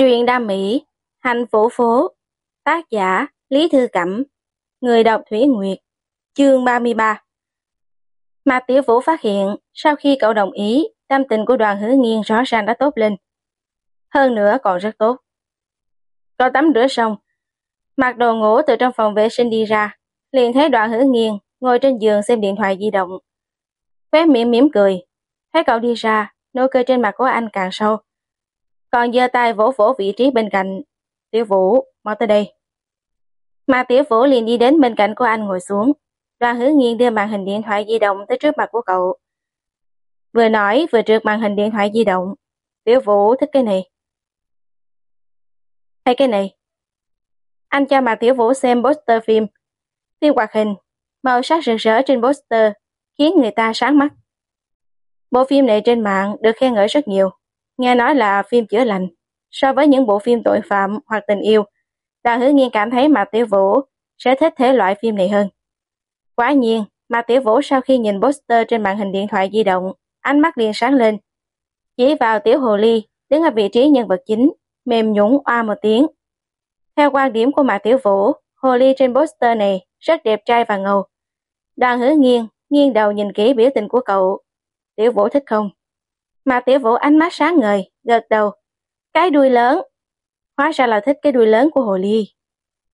Truyện đam mỹ, hành phố phố, tác giả Lý Thư Cẩm, người đọc Thủy Nguyệt, chương 33. Mạc Tiểu Vũ phát hiện sau khi cậu đồng ý, tâm tình của đoàn hứa nghiên rõ ràng đã tốt lên. Hơn nữa còn rất tốt. Cậu tắm rửa xong, mặc đồ ngủ từ trong phòng vệ sinh đi ra, liền thấy đoàn hứa nghiên ngồi trên giường xem điện thoại di động. Khóe miệng mỉm cười, thấy cậu đi ra, nụ cười trên mặt của anh càng sâu còn giơ tay vỗ vỗ vị trí bên cạnh. Tiểu Vũ, mau tới đây. Mà Tiểu Vũ liền đi đến bên cạnh của anh ngồi xuống. Đoàn hứa nghiêng đưa màn hình điện thoại di động tới trước mặt của cậu. Vừa nói vừa trượt màn hình điện thoại di động. Tiểu Vũ thích cái này. Hay cái này. Anh cho Mạc Tiểu Vũ xem poster phim. Phim hoạt hình, màu sắc rực rỡ trên poster, khiến người ta sáng mắt. Bộ phim này trên mạng được khen ngợi rất nhiều. Nghe nói là phim chữa lành. So với những bộ phim tội phạm hoặc tình yêu, Đào Hứa Nghiên cảm thấy Mạc Tiểu Vũ sẽ thích thể loại phim này hơn. Quả nhiên, Mạc Tiểu Vũ sau khi nhìn poster trên màn hình điện thoại di động, ánh mắt liền sáng lên. Chỉ vào Tiểu Hồ Ly, đứng ở vị trí nhân vật chính, mềm nhũng oa một tiếng. Theo quan điểm của Mạc Tiểu Vũ, Hồ Ly trên poster này rất đẹp trai và ngầu. Đoàn hứa nghiêng, nghiêng đầu nhìn kỹ biểu tình của cậu. Tiểu Vũ thích không? Mà tiểu vũ ánh mắt sáng ngời, gật đầu. Cái đuôi lớn. Hóa ra là thích cái đuôi lớn của hồ ly.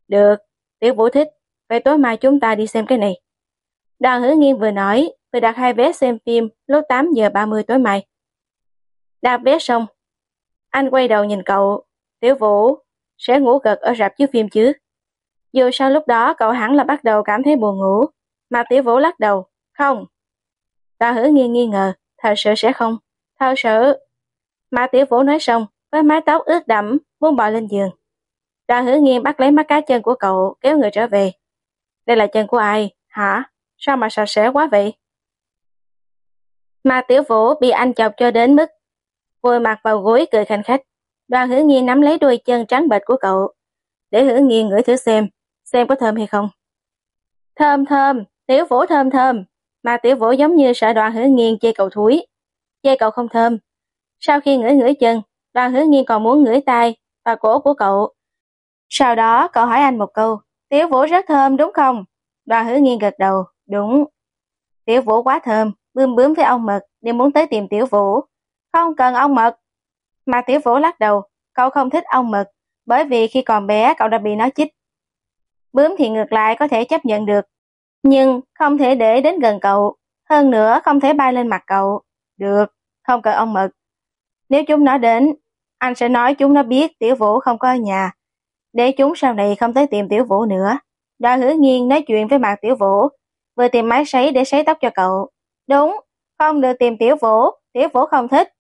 Được, tiểu vũ thích. Vậy tối mai chúng ta đi xem cái này. Đoàn hứa nghiên vừa nói, vừa đặt hai vé xem phim lúc 8 giờ 30 tối mai. Đặt vé xong, anh quay đầu nhìn cậu. Tiểu vũ sẽ ngủ gật ở rạp chiếu phim chứ. Dù sao lúc đó cậu hẳn là bắt đầu cảm thấy buồn ngủ, mà tiểu vũ lắc đầu. Không. Đoàn hứa nghiên nghi ngờ, thật sự sẽ không. Thật sự. Mã Tiểu Vũ nói xong, với mái tóc ướt đẫm, muốn bò lên giường. Đoàn hữu nghiêm bắt lấy mắt cá chân của cậu, kéo người trở về. Đây là chân của ai? Hả? Sao mà sạch sẽ quá vậy? Mà Tiểu Vũ bị anh chọc cho đến mức vùi mặt vào gối cười khanh khách. Đoàn Hữu nghiên nắm lấy đôi chân trắng bệch của cậu, để Hữu nghiên ngửi thử xem, xem có thơm hay không. Thơm thơm, Tiểu Vũ thơm thơm, mà Tiểu Vũ giống như sợ đoàn Hữu nghiên chê cậu thúi chê cậu không thơm. Sau khi ngửi ngửi chân, đoàn hứa nghiên còn muốn ngửi tay và cổ của cậu. Sau đó cậu hỏi anh một câu, Tiểu Vũ rất thơm đúng không? Đoàn hứa nghiên gật đầu, đúng. Tiểu Vũ quá thơm, bươm bướm với ông Mật nên muốn tới tìm Tiểu Vũ. Không cần ông Mật. Mà Tiểu Vũ lắc đầu, cậu không thích ông Mật, bởi vì khi còn bé cậu đã bị nó chích. Bướm thì ngược lại có thể chấp nhận được, nhưng không thể để đến gần cậu, hơn nữa không thể bay lên mặt cậu. Được, không cần ông Mật. Nếu chúng nó đến, anh sẽ nói chúng nó biết Tiểu Vũ không có ở nhà, để chúng sau này không tới tìm Tiểu Vũ nữa. Đoàn hứa nghiên nói chuyện với Mạc Tiểu Vũ, vừa tìm máy sấy để sấy tóc cho cậu. Đúng, không được tìm Tiểu Vũ, Tiểu Vũ không thích.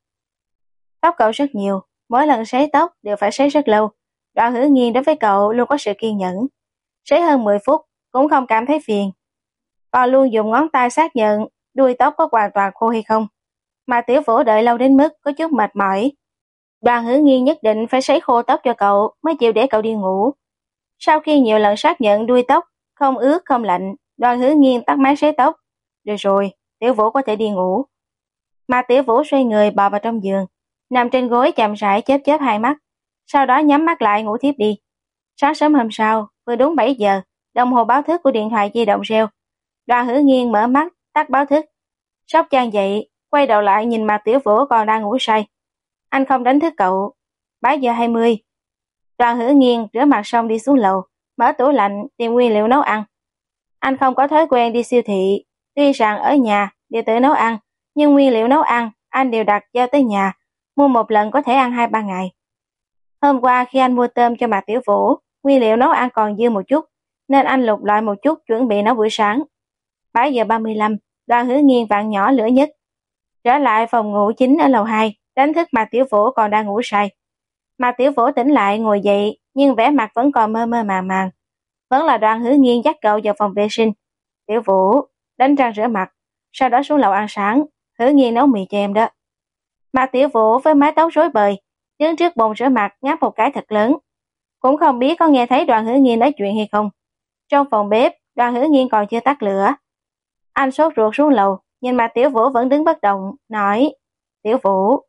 Tóc cậu rất nhiều, mỗi lần sấy tóc đều phải sấy rất lâu. Đoàn hứa nghiên đối với cậu luôn có sự kiên nhẫn. Sấy hơn 10 phút, cũng không cảm thấy phiền. Còn luôn dùng ngón tay xác nhận đuôi tóc có hoàn toàn khô hay không mà tiểu vũ đợi lâu đến mức có chút mệt mỏi. Đoàn hứa nghiên nhất định phải sấy khô tóc cho cậu mới chịu để cậu đi ngủ. Sau khi nhiều lần xác nhận đuôi tóc, không ướt không lạnh, đoàn hứa nghiên tắt máy sấy tóc. Được rồi, tiểu vũ có thể đi ngủ. Mà tiểu vũ xoay người bò vào trong giường, nằm trên gối chậm rãi chớp chớp hai mắt, sau đó nhắm mắt lại ngủ thiếp đi. Sáng sớm hôm sau, vừa đúng 7 giờ, đồng hồ báo thức của điện thoại di động reo. Đoàn hứa nghiên mở mắt, tắt báo thức. Sóc chàng dậy, quay đầu lại nhìn mặt tiểu vũ còn đang ngủ say. Anh không đánh thức cậu. 7 giờ 20. Đoàn hứa nghiêng rửa mặt xong đi xuống lầu, mở tủ lạnh tìm nguyên liệu nấu ăn. Anh không có thói quen đi siêu thị, tuy rằng ở nhà đều tự nấu ăn, nhưng nguyên liệu nấu ăn anh đều đặt giao tới nhà, mua một lần có thể ăn 2-3 ngày. Hôm qua khi anh mua tôm cho mặt tiểu vũ, nguyên liệu nấu ăn còn dư một chút, nên anh lục loại một chút chuẩn bị nấu buổi sáng. 7 giờ 35, đoàn hứa nghiêng vạn nhỏ lửa nhất, Trở lại phòng ngủ chính ở lầu 2, đánh thức Mạc Tiểu Vũ còn đang ngủ say. Mạc Tiểu Vũ tỉnh lại ngồi dậy, nhưng vẻ mặt vẫn còn mơ mơ màng màng. Vẫn là đoàn hứa nghiêng dắt cậu vào phòng vệ sinh. Tiểu Vũ, đánh răng rửa mặt, sau đó xuống lầu ăn sáng, hứa nghiêng nấu mì cho em đó. Mạc Tiểu Vũ với mái tóc rối bời, đứng trước bồn rửa mặt ngáp một cái thật lớn. Cũng không biết có nghe thấy đoàn hứa nghiêng nói chuyện hay không. Trong phòng bếp, đoàn hứa nghiêng còn chưa tắt lửa. Anh sốt ruột xuống lầu, nhưng mà Tiểu Vũ vẫn đứng bất động, nói, Tiểu Vũ,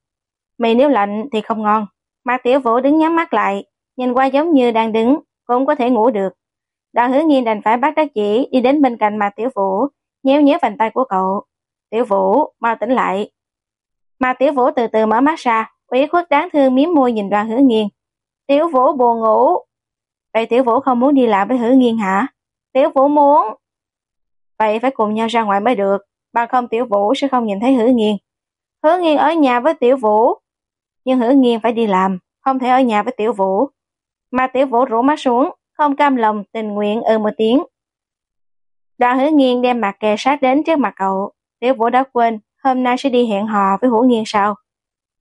mì nếu lạnh thì không ngon, mà Tiểu Vũ đứng nhắm mắt lại, nhìn qua giống như đang đứng, cũng có thể ngủ được. Đoàn hứa nghiên đành phải bắt đắc chỉ đi đến bên cạnh mà Tiểu Vũ, nhéo nhéo vành tay của cậu. Tiểu Vũ, mau tỉnh lại. mà Tiểu Vũ từ từ mở mắt ra, ủy khuất đáng thương miếm môi nhìn đoàn hứa nghiên. Tiểu Vũ buồn ngủ. Vậy Tiểu Vũ không muốn đi làm với hứa nghiên hả? Tiểu Vũ muốn. Vậy phải cùng nhau ra ngoài mới được, bằng không Tiểu Vũ sẽ không nhìn thấy hứa nghiên. Hứa nghiên ở nhà với Tiểu Vũ. Nhưng hứa nghiên phải đi làm, không thể ở nhà với Tiểu Vũ. Mà Tiểu Vũ rủ mắt xuống, không cam lòng tình nguyện ừ một tiếng. Đoàn hứa nghiên đem mặt kề sát đến trước mặt cậu. Tiểu Vũ đã quên, hôm nay sẽ đi hẹn hò với hữu nghiên sao.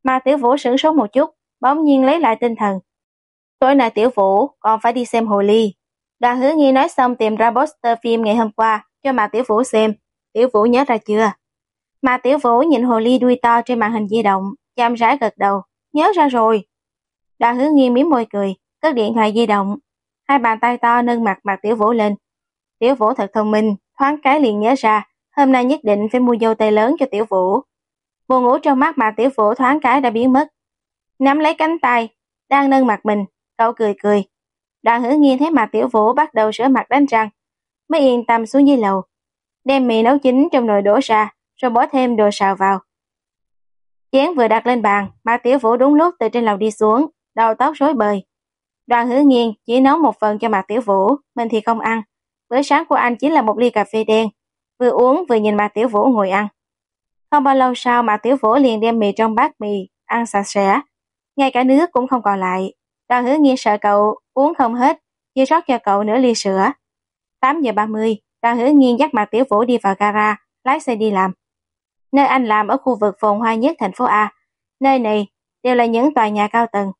Mà Tiểu Vũ sửng sốt một chút, bỗng nhiên lấy lại tinh thần. Tối nay Tiểu Vũ còn phải đi xem hồ ly. Đoàn hứa nghiên nói xong tìm ra poster phim ngày hôm qua cho mà Tiểu Vũ xem. Tiểu Vũ nhớ ra chưa? mà Tiểu Vũ nhìn hồ ly đuôi to trên màn hình di động, chăm rãi gật đầu. Nhớ ra rồi. Đoàn hứa nghiên miếm môi cười, cất điện thoại di động. Hai bàn tay to nâng mặt mặt Tiểu Vũ lên. Tiểu Vũ thật thông minh, thoáng cái liền nhớ ra, hôm nay nhất định phải mua dâu tay lớn cho Tiểu Vũ. Buồn ngủ trong mắt mà Tiểu Vũ thoáng cái đã biến mất. Nắm lấy cánh tay, đang nâng mặt mình, cậu cười cười. Đoàn hứa nghiêng thấy mặt Tiểu Vũ bắt đầu sửa mặt đánh răng, mới yên tâm xuống dưới lầu. Đem mì nấu chín trong nồi đổ ra, rồi bỏ thêm đồ xào vào. Chén vừa đặt lên bàn, Mạc Tiểu Vũ đúng lúc từ trên lầu đi xuống, đầu tóc rối bời. Đoàn hứa nghiêng chỉ nấu một phần cho Mạc Tiểu Vũ, mình thì không ăn. Bữa sáng của anh chính là một ly cà phê đen, vừa uống vừa nhìn Mạc Tiểu Vũ ngồi ăn. Không bao lâu sau Mạc Tiểu Vũ liền đem mì trong bát mì, ăn sạch sẽ. Ngay cả nước cũng không còn lại. Đoàn hứa nghiêng sợ cậu uống không hết, chia rót cho cậu nửa ly sữa. 8 giờ 30, đoàn hứa nghiên dắt Mạc Tiểu Vũ đi vào gara, lái xe đi làm. Nơi anh làm ở khu vực phồn hoa nhất thành phố A. Nơi này đều là những tòa nhà cao tầng,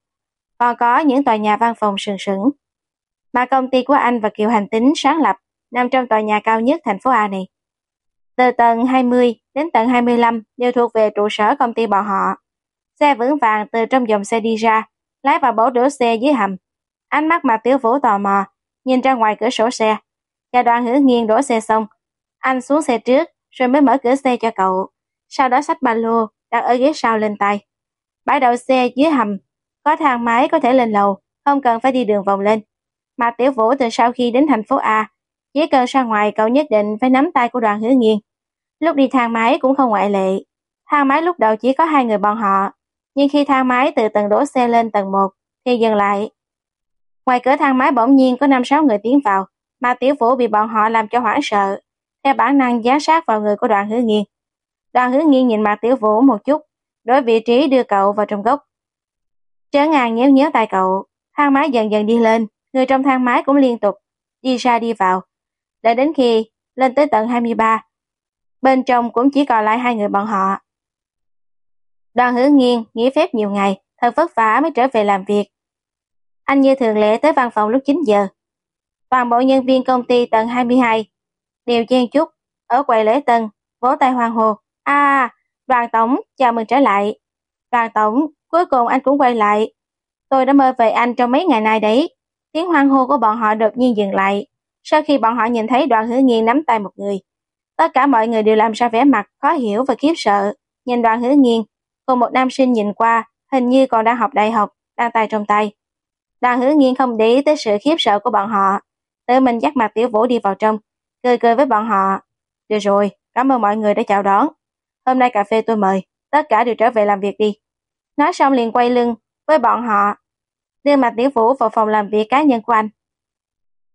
còn có những tòa nhà văn phòng sừng sững. Mà công ty của anh và Kiều Hành Tính sáng lập nằm trong tòa nhà cao nhất thành phố A này. Từ tầng 20 đến tầng 25 đều thuộc về trụ sở công ty bọn họ. Xe vững vàng từ trong dòng xe đi ra, lái vào bổ đỗ xe dưới hầm. Ánh mắt mặt tiểu vũ tò mò, nhìn ra ngoài cửa sổ xe. Cha đoàn hứa nghiêng đổ xe xong. Anh xuống xe trước, rồi mới mở cửa xe cho cậu. Sau đó xách ba lô, đặt ở ghế sau lên tay. Bãi đậu xe dưới hầm, có thang máy có thể lên lầu, không cần phải đi đường vòng lên. Mà tiểu vũ từ sau khi đến thành phố A, chỉ cần ra ngoài cậu nhất định phải nắm tay của đoàn hứa nghiêng. Lúc đi thang máy cũng không ngoại lệ. Thang máy lúc đầu chỉ có hai người bọn họ, nhưng khi thang máy từ tầng đổ xe lên tầng 1 thì dừng lại. Ngoài cửa thang máy bỗng nhiên có 5-6 người tiến vào, mà tiểu vũ bị bọn họ làm cho hoảng sợ, theo bản năng giá sát vào người của đoàn hứa nghiêng. Đoàn hứa nghiêng nhìn mặt tiểu vũ một chút, đổi vị trí đưa cậu vào trong góc. Trớ ngang nhéo nhéo tay cậu, thang máy dần dần đi lên, người trong thang máy cũng liên tục đi ra đi vào. Đợi đến khi lên tới tầng 23, bên trong cũng chỉ còn lại hai người bọn họ. Đoàn hứa nghiêng nghỉ phép nhiều ngày, thật vất vả mới trở về làm việc. Anh như thường lệ tới văn phòng lúc 9 giờ. Toàn bộ nhân viên công ty tầng 22 đều chen chúc ở quầy lễ tân, vỗ tay hoan hô. À, đoàn tổng, chào mừng trở lại. Đoàn tổng, cuối cùng anh cũng quay lại. Tôi đã mơ về anh trong mấy ngày nay đấy. Tiếng hoan hô của bọn họ đột nhiên dừng lại. Sau khi bọn họ nhìn thấy đoàn hứa nghiên nắm tay một người, tất cả mọi người đều làm ra vẻ mặt khó hiểu và khiếp sợ. Nhìn đoàn hứa nghiên, cùng một nam sinh nhìn qua, hình như còn đang học đại học, đang tay trong tay. Đoàn hứa nghiên không để ý tới sự khiếp sợ của bọn họ. Tự mình dắt mặt tiểu vũ đi vào trong, cười cười với bọn họ. Được rồi, cảm ơn mọi người đã chào đón. Hôm nay cà phê tôi mời, tất cả đều trở về làm việc đi. Nói xong liền quay lưng với bọn họ, đưa mặt tiểu vũ vào phòng làm việc cá nhân của anh.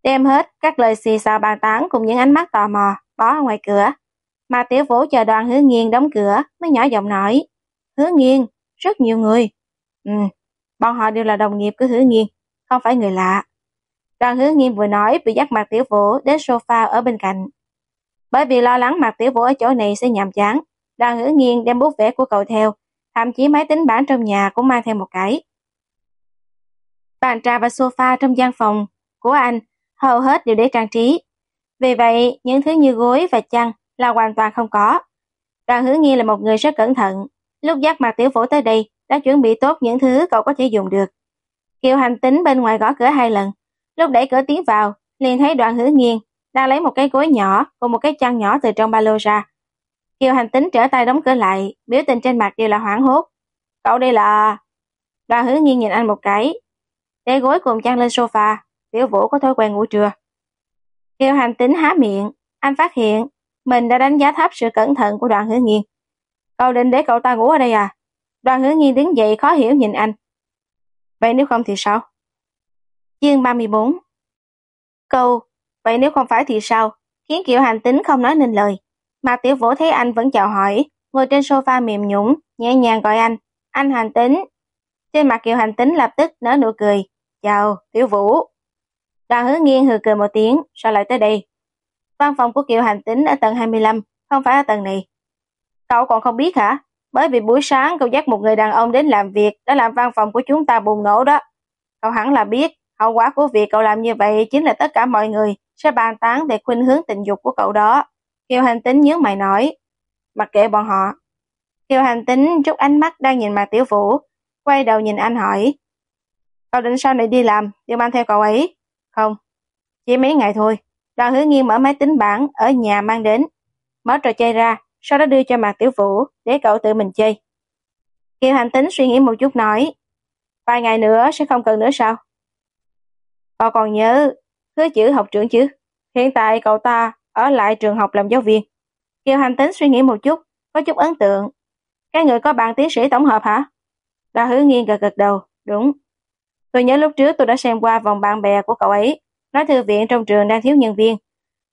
Đem hết các lời xì xào bàn tán cùng những ánh mắt tò mò bỏ ở ngoài cửa. Mà tiểu vũ chờ đoàn hứa nghiêng đóng cửa mới nhỏ giọng nói. Hứa nghiêng rất nhiều người. Ừ, bọn họ đều là đồng nghiệp của hứa nghiêng không phải người lạ. Đoàn hứa nghiêm vừa nói bị dắt mặt tiểu vũ đến sofa ở bên cạnh. Bởi vì lo lắng mặt tiểu vũ ở chỗ này sẽ nhàm chán, đoàn hứa nghiêng đem bút vẽ của cậu theo, thậm chí máy tính bảng trong nhà cũng mang theo một cái. Bàn trà và sofa trong gian phòng của anh hầu hết đều để trang trí. Vì vậy, những thứ như gối và chăn là hoàn toàn không có. Đoàn hứa nghiêng là một người rất cẩn thận. Lúc dắt mặt tiểu vũ tới đây, đã chuẩn bị tốt những thứ cậu có thể dùng được. Kiều hành tính bên ngoài gõ cửa hai lần. Lúc đẩy cửa tiến vào, liền thấy đoàn hữu nghiên đang lấy một cái gối nhỏ cùng một cái chăn nhỏ từ trong ba lô ra. Kiều hành tính trở tay đóng cửa lại, biểu tình trên mặt đều là hoảng hốt. Cậu đây là... Đoàn hữu nghiêng nhìn anh một cái. Để gối cùng chăn lên sofa, tiểu vũ có thói quen ngủ trưa. Kiều hành tính há miệng, anh phát hiện mình đã đánh giá thấp sự cẩn thận của đoàn hữu nghiêng. Cậu định để cậu ta ngủ ở đây à? Đoàn hữu nghiêng đứng dậy khó hiểu nhìn anh. Vậy nếu không thì sao? Chương 34 Câu, vậy nếu không phải thì sao? Khiến Kiều hành tính không nói nên lời. Mà tiểu vũ thấy anh vẫn chào hỏi, ngồi trên sofa mềm nhũng, nhẹ nhàng gọi anh. Anh hành tính. Trên mặt Kiều hành tính lập tức nở nụ cười. Chào, tiểu vũ. Đoàn hứa nghiêng hừ cười một tiếng, sao lại tới đây? Văn phòng của Kiều hành tính ở tầng 25, không phải ở tầng này. Cậu còn không biết hả? Bởi vì buổi sáng cậu dắt một người đàn ông đến làm việc đã làm văn phòng của chúng ta bùng nổ đó. Cậu hẳn là biết, hậu quả của việc cậu làm như vậy chính là tất cả mọi người sẽ bàn tán về khuynh hướng tình dục của cậu đó. Kiều hành tính nhớ mày nói, mặc kệ bọn họ. Kiều hành tính chút ánh mắt đang nhìn mặt tiểu vũ, quay đầu nhìn anh hỏi. Cậu định sau này đi làm, đi mang theo cậu ấy? Không, chỉ mấy ngày thôi. Đoàn hứa nghiêng mở máy tính bảng ở nhà mang đến, mở trò chơi ra, sau đó đưa cho mặt Tiểu Vũ để cậu tự mình chơi. Kiều hành tính suy nghĩ một chút nói, vài ngày nữa sẽ không cần nữa sao? Cậu còn nhớ hứa chữ học trưởng chứ? Hiện tại cậu ta ở lại trường học làm giáo viên. Kiều hành tính suy nghĩ một chút, có chút ấn tượng. Cái người có bằng tiến sĩ tổng hợp hả? Đa hứa nghiêng gật gật đầu, đúng. Tôi nhớ lúc trước tôi đã xem qua vòng bạn bè của cậu ấy, nói thư viện trong trường đang thiếu nhân viên.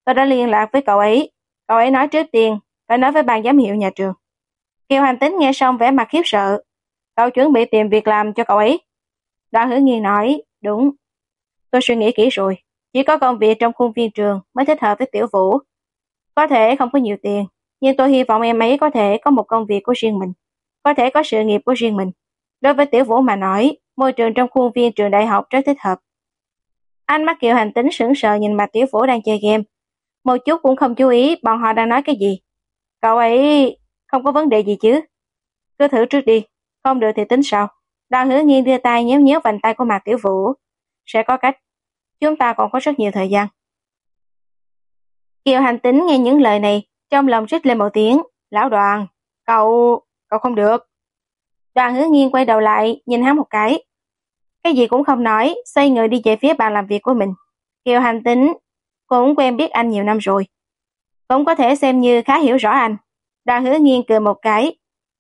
Tôi đã liên lạc với cậu ấy. Cậu ấy nói trước tiên, phải nói với ban giám hiệu nhà trường. Kiều hành tính nghe xong vẻ mặt khiếp sợ. Cậu chuẩn bị tìm việc làm cho cậu ấy. Đa hứa nghiêng nói, đúng. Tôi suy nghĩ kỹ rồi, chỉ có công việc trong khuôn viên trường mới thích hợp với tiểu vũ. Có thể không có nhiều tiền, nhưng tôi hy vọng em ấy có thể có một công việc của riêng mình, có thể có sự nghiệp của riêng mình. Đối với tiểu vũ mà nói, môi trường trong khuôn viên trường đại học rất thích hợp. Anh mắt kiều hành tính sững sờ nhìn mặt tiểu vũ đang chơi game. Một chút cũng không chú ý bọn họ đang nói cái gì. Cậu ấy không có vấn đề gì chứ. Cứ thử trước đi, không được thì tính sau. Đoàn hứa nghiêng đưa tay nhéo nhéo vành tay của mặt tiểu vũ. Sẽ có cách. Chúng ta còn có rất nhiều thời gian. Kiều hành tính nghe những lời này, trong lòng rít lên một tiếng. Lão đoàn, cậu, cậu không được. Đoàn hứa nghiêng quay đầu lại, nhìn hắn một cái. Cái gì cũng không nói, xoay người đi về phía bàn làm việc của mình. Kiều hành tính cũng quen biết anh nhiều năm rồi. Cũng có thể xem như khá hiểu rõ anh. Đoàn hứa nghiêng cười một cái.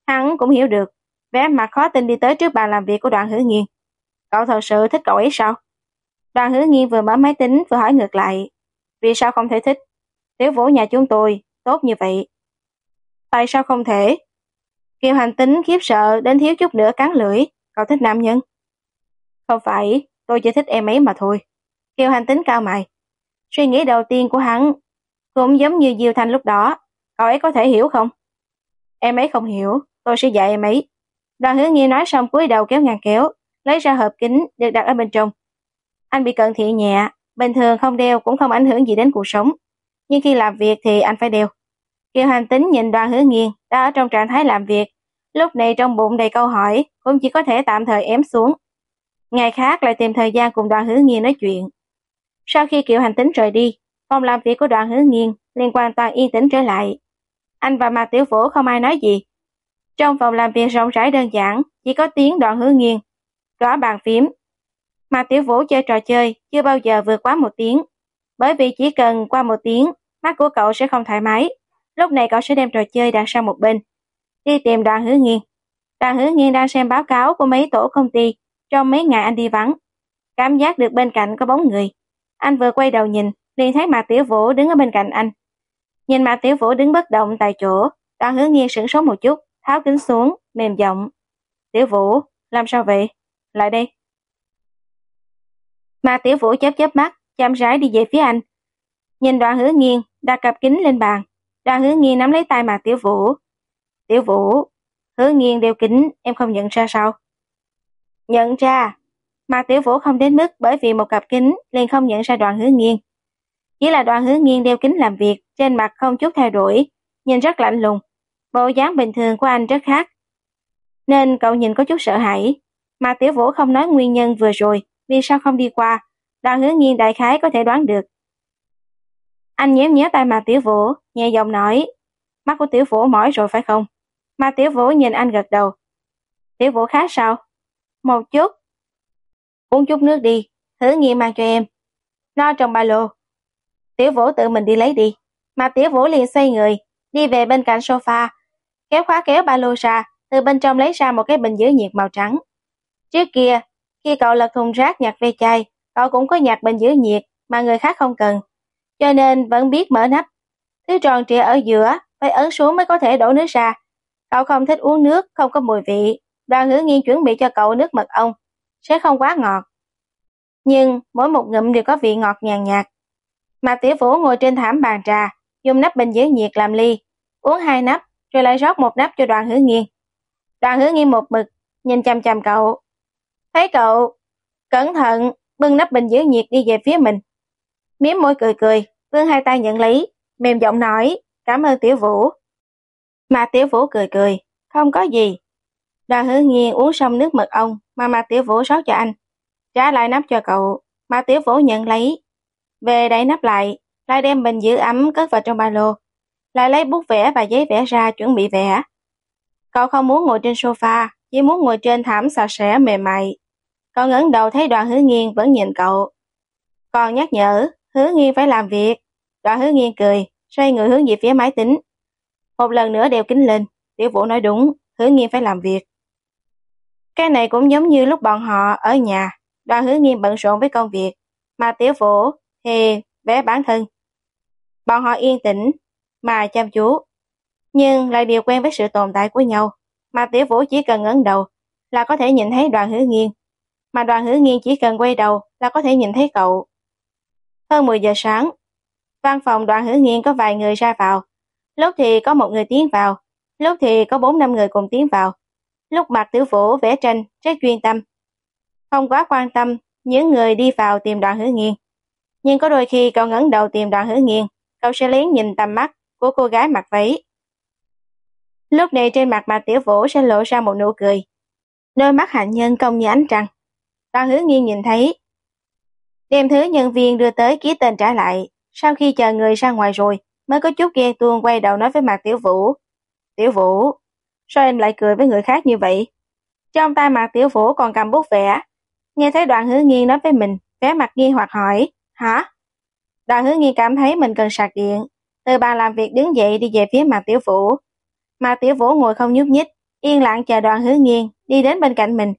Hắn cũng hiểu được. Vẻ mặt khó tin đi tới trước bàn làm việc của đoàn hứa nghiêng. Cậu thật sự thích cậu ấy sao? Đoàn hứa nghiêng vừa mở máy tính vừa hỏi ngược lại. Vì sao không thể thích? Tiểu vũ nhà chúng tôi, tốt như vậy. Tại sao không thể? Kiều hành tính khiếp sợ đến thiếu chút nữa cắn lưỡi. Cậu thích nam nhân? Không phải, tôi chỉ thích em ấy mà thôi. Kiều hành tính cao mày. Suy nghĩ đầu tiên của hắn cũng giống như Diêu Thanh lúc đó. Cậu ấy có thể hiểu không? Em ấy không hiểu, tôi sẽ dạy em ấy. Đoàn hứa nghi nói xong cúi đầu kéo ngàn kéo, lấy ra hộp kính được đặt ở bên trong. Anh bị cận thị nhẹ, bình thường không đeo cũng không ảnh hưởng gì đến cuộc sống. Nhưng khi làm việc thì anh phải đeo. Kiều hành tính nhìn đoàn hứa nghiêng đã ở trong trạng thái làm việc. Lúc này trong bụng đầy câu hỏi cũng chỉ có thể tạm thời ém xuống. Ngày khác lại tìm thời gian cùng đoàn hứa nghiêng nói chuyện. Sau khi Kiều hành tính rời đi, phòng làm việc của đoàn hứa nghiêng liên quan toàn yên tĩnh trở lại. Anh và Mạc Tiểu Vũ không ai nói gì. Trong phòng làm việc rộng rãi đơn giản, chỉ có tiếng đoàn hứa nghiêng, gõ bàn phím mà Tiểu Vũ chơi trò chơi chưa bao giờ vượt quá một tiếng, bởi vì chỉ cần qua một tiếng, mắt của cậu sẽ không thoải mái. Lúc này cậu sẽ đem trò chơi đặt sang một bên, đi tìm đoàn hứa nghiêng. Đoàn hứa nghiêng đang xem báo cáo của mấy tổ công ty trong mấy ngày anh đi vắng. Cảm giác được bên cạnh có bóng người. Anh vừa quay đầu nhìn, liền thấy Mạc Tiểu Vũ đứng ở bên cạnh anh. Nhìn Mạc Tiểu Vũ đứng bất động tại chỗ, đoàn hứa nghiêng sửng sốt một chút, tháo kính xuống, mềm giọng. Tiểu Vũ, làm sao vậy? Lại đây. Mà Tiểu Vũ chớp chớp mắt, chăm rãi đi về phía anh. Nhìn đoàn hứa nghiêng, đặt cặp kính lên bàn. Đoàn hứa nghiêng nắm lấy tay Mạc Tiểu Vũ. Tiểu Vũ, hứa nghiêng đeo kính, em không nhận ra sao? Nhận ra. Mạc Tiểu Vũ không đến mức bởi vì một cặp kính liền không nhận ra đoàn hứa nghiêng. Chỉ là đoàn hứa nghiêng đeo kính làm việc, trên mặt không chút thay đổi, nhìn rất lạnh lùng. Bộ dáng bình thường của anh rất khác. Nên cậu nhìn có chút sợ hãi. Mạc Tiểu Vũ không nói nguyên nhân vừa rồi, vì sao không đi qua. Đoàn hứa nghiên đại khái có thể đoán được. Anh nhéo nhéo tay mà Tiểu Vũ, nhẹ giọng nói. Mắt của Tiểu Vũ mỏi rồi phải không? mà Tiểu Vũ nhìn anh gật đầu. Tiểu Vũ khá sao? Một chút. Uống chút nước đi, hứa nghiên mang cho em. No trong ba lô. Tiểu vũ tự mình đi lấy đi. Mà tiểu vũ liền xoay người, đi về bên cạnh sofa, kéo khóa kéo ba lô ra, từ bên trong lấy ra một cái bình giữ nhiệt màu trắng. Trước kia, khi cậu lật thùng rác nhặt ve chai, cậu cũng có nhặt bình giữ nhiệt mà người khác không cần, cho nên vẫn biết mở nắp. Thứ tròn trịa ở giữa, phải ấn xuống mới có thể đổ nước ra. Cậu không thích uống nước, không có mùi vị. Đoàn hứa nghiên chuẩn bị cho cậu nước mật ong, sẽ không quá ngọt. Nhưng mỗi một ngụm đều có vị ngọt nhàn nhạt. Mà tiểu vũ ngồi trên thảm bàn trà, dùng nắp bình giữ nhiệt làm ly, uống hai nắp, rồi lại rót một nắp cho đoàn hứa nghiên. Đoàn hứa nghiên một mực, nhìn chăm chăm cậu. Thấy cậu, cẩn thận, bưng nắp bình giữ nhiệt đi về phía mình. Miếm môi cười cười, vươn hai tay nhận lấy, mềm giọng nói, cảm ơn tiểu vũ. Mà tiểu vũ cười cười, không có gì. Đoàn hứa nghiên uống xong nước mật ong mà mà tiểu vũ rót cho anh. Trả lại nắp cho cậu, mà tiểu vũ nhận lấy. Về đẩy nắp lại, lại đem bình giữ ấm cất vào trong ba lô. Lại lấy bút vẽ và giấy vẽ ra chuẩn bị vẽ. Cậu không muốn ngồi trên sofa, chỉ muốn ngồi trên thảm sạch sẽ mềm mại. Cậu ngẩng đầu thấy đoàn hứa nghiên vẫn nhìn cậu. Còn nhắc nhở, hứa nghiên phải làm việc. Đoàn hứa nghiên cười, xoay người hướng về phía máy tính. Một lần nữa đeo kính lên, tiểu vũ nói đúng, hứa nghiên phải làm việc. Cái này cũng giống như lúc bọn họ ở nhà, đoàn hứa nghiên bận rộn với công việc, mà tiểu vũ thì vẽ bản thân. Bọn họ yên tĩnh, mà chăm chú, nhưng lại điều quen với sự tồn tại của nhau, mà tiểu vũ chỉ cần ngẩng đầu là có thể nhìn thấy đoàn hứa nghiên, mà đoàn hứa nghiên chỉ cần quay đầu là có thể nhìn thấy cậu. Hơn 10 giờ sáng, văn phòng đoàn hứa nghiên có vài người ra vào, lúc thì có một người tiến vào, lúc thì có bốn năm người cùng tiến vào. Lúc mặt tiểu vũ vẽ tranh rất chuyên tâm, không quá quan tâm những người đi vào tìm đoàn hứa nghiên. Nhưng có đôi khi cậu ngẩng đầu tìm đoàn hứa nghiên, cậu sẽ lén nhìn tầm mắt của cô gái mặc váy. Lúc này trên mặt bà tiểu vũ sẽ lộ ra một nụ cười. Đôi mắt hạnh nhân công như ánh trăng. Đoàn hứa nghiêng nhìn thấy. Đem thứ nhân viên đưa tới ký tên trả lại. Sau khi chờ người ra ngoài rồi, mới có chút ghen tuông quay đầu nói với mặt tiểu vũ. Tiểu vũ, sao em lại cười với người khác như vậy? Trong tay mặt tiểu vũ còn cầm bút vẽ. Nghe thấy đoàn hứa nghiêng nói với mình, vẻ mặt nghi hoặc hỏi, hả? Đoàn hứa nghiên cảm thấy mình cần sạc điện. Từ bàn làm việc đứng dậy đi về phía mặt tiểu vũ. Mà tiểu vũ ngồi không nhúc nhích, yên lặng chờ đoàn hứa nghiên đi đến bên cạnh mình.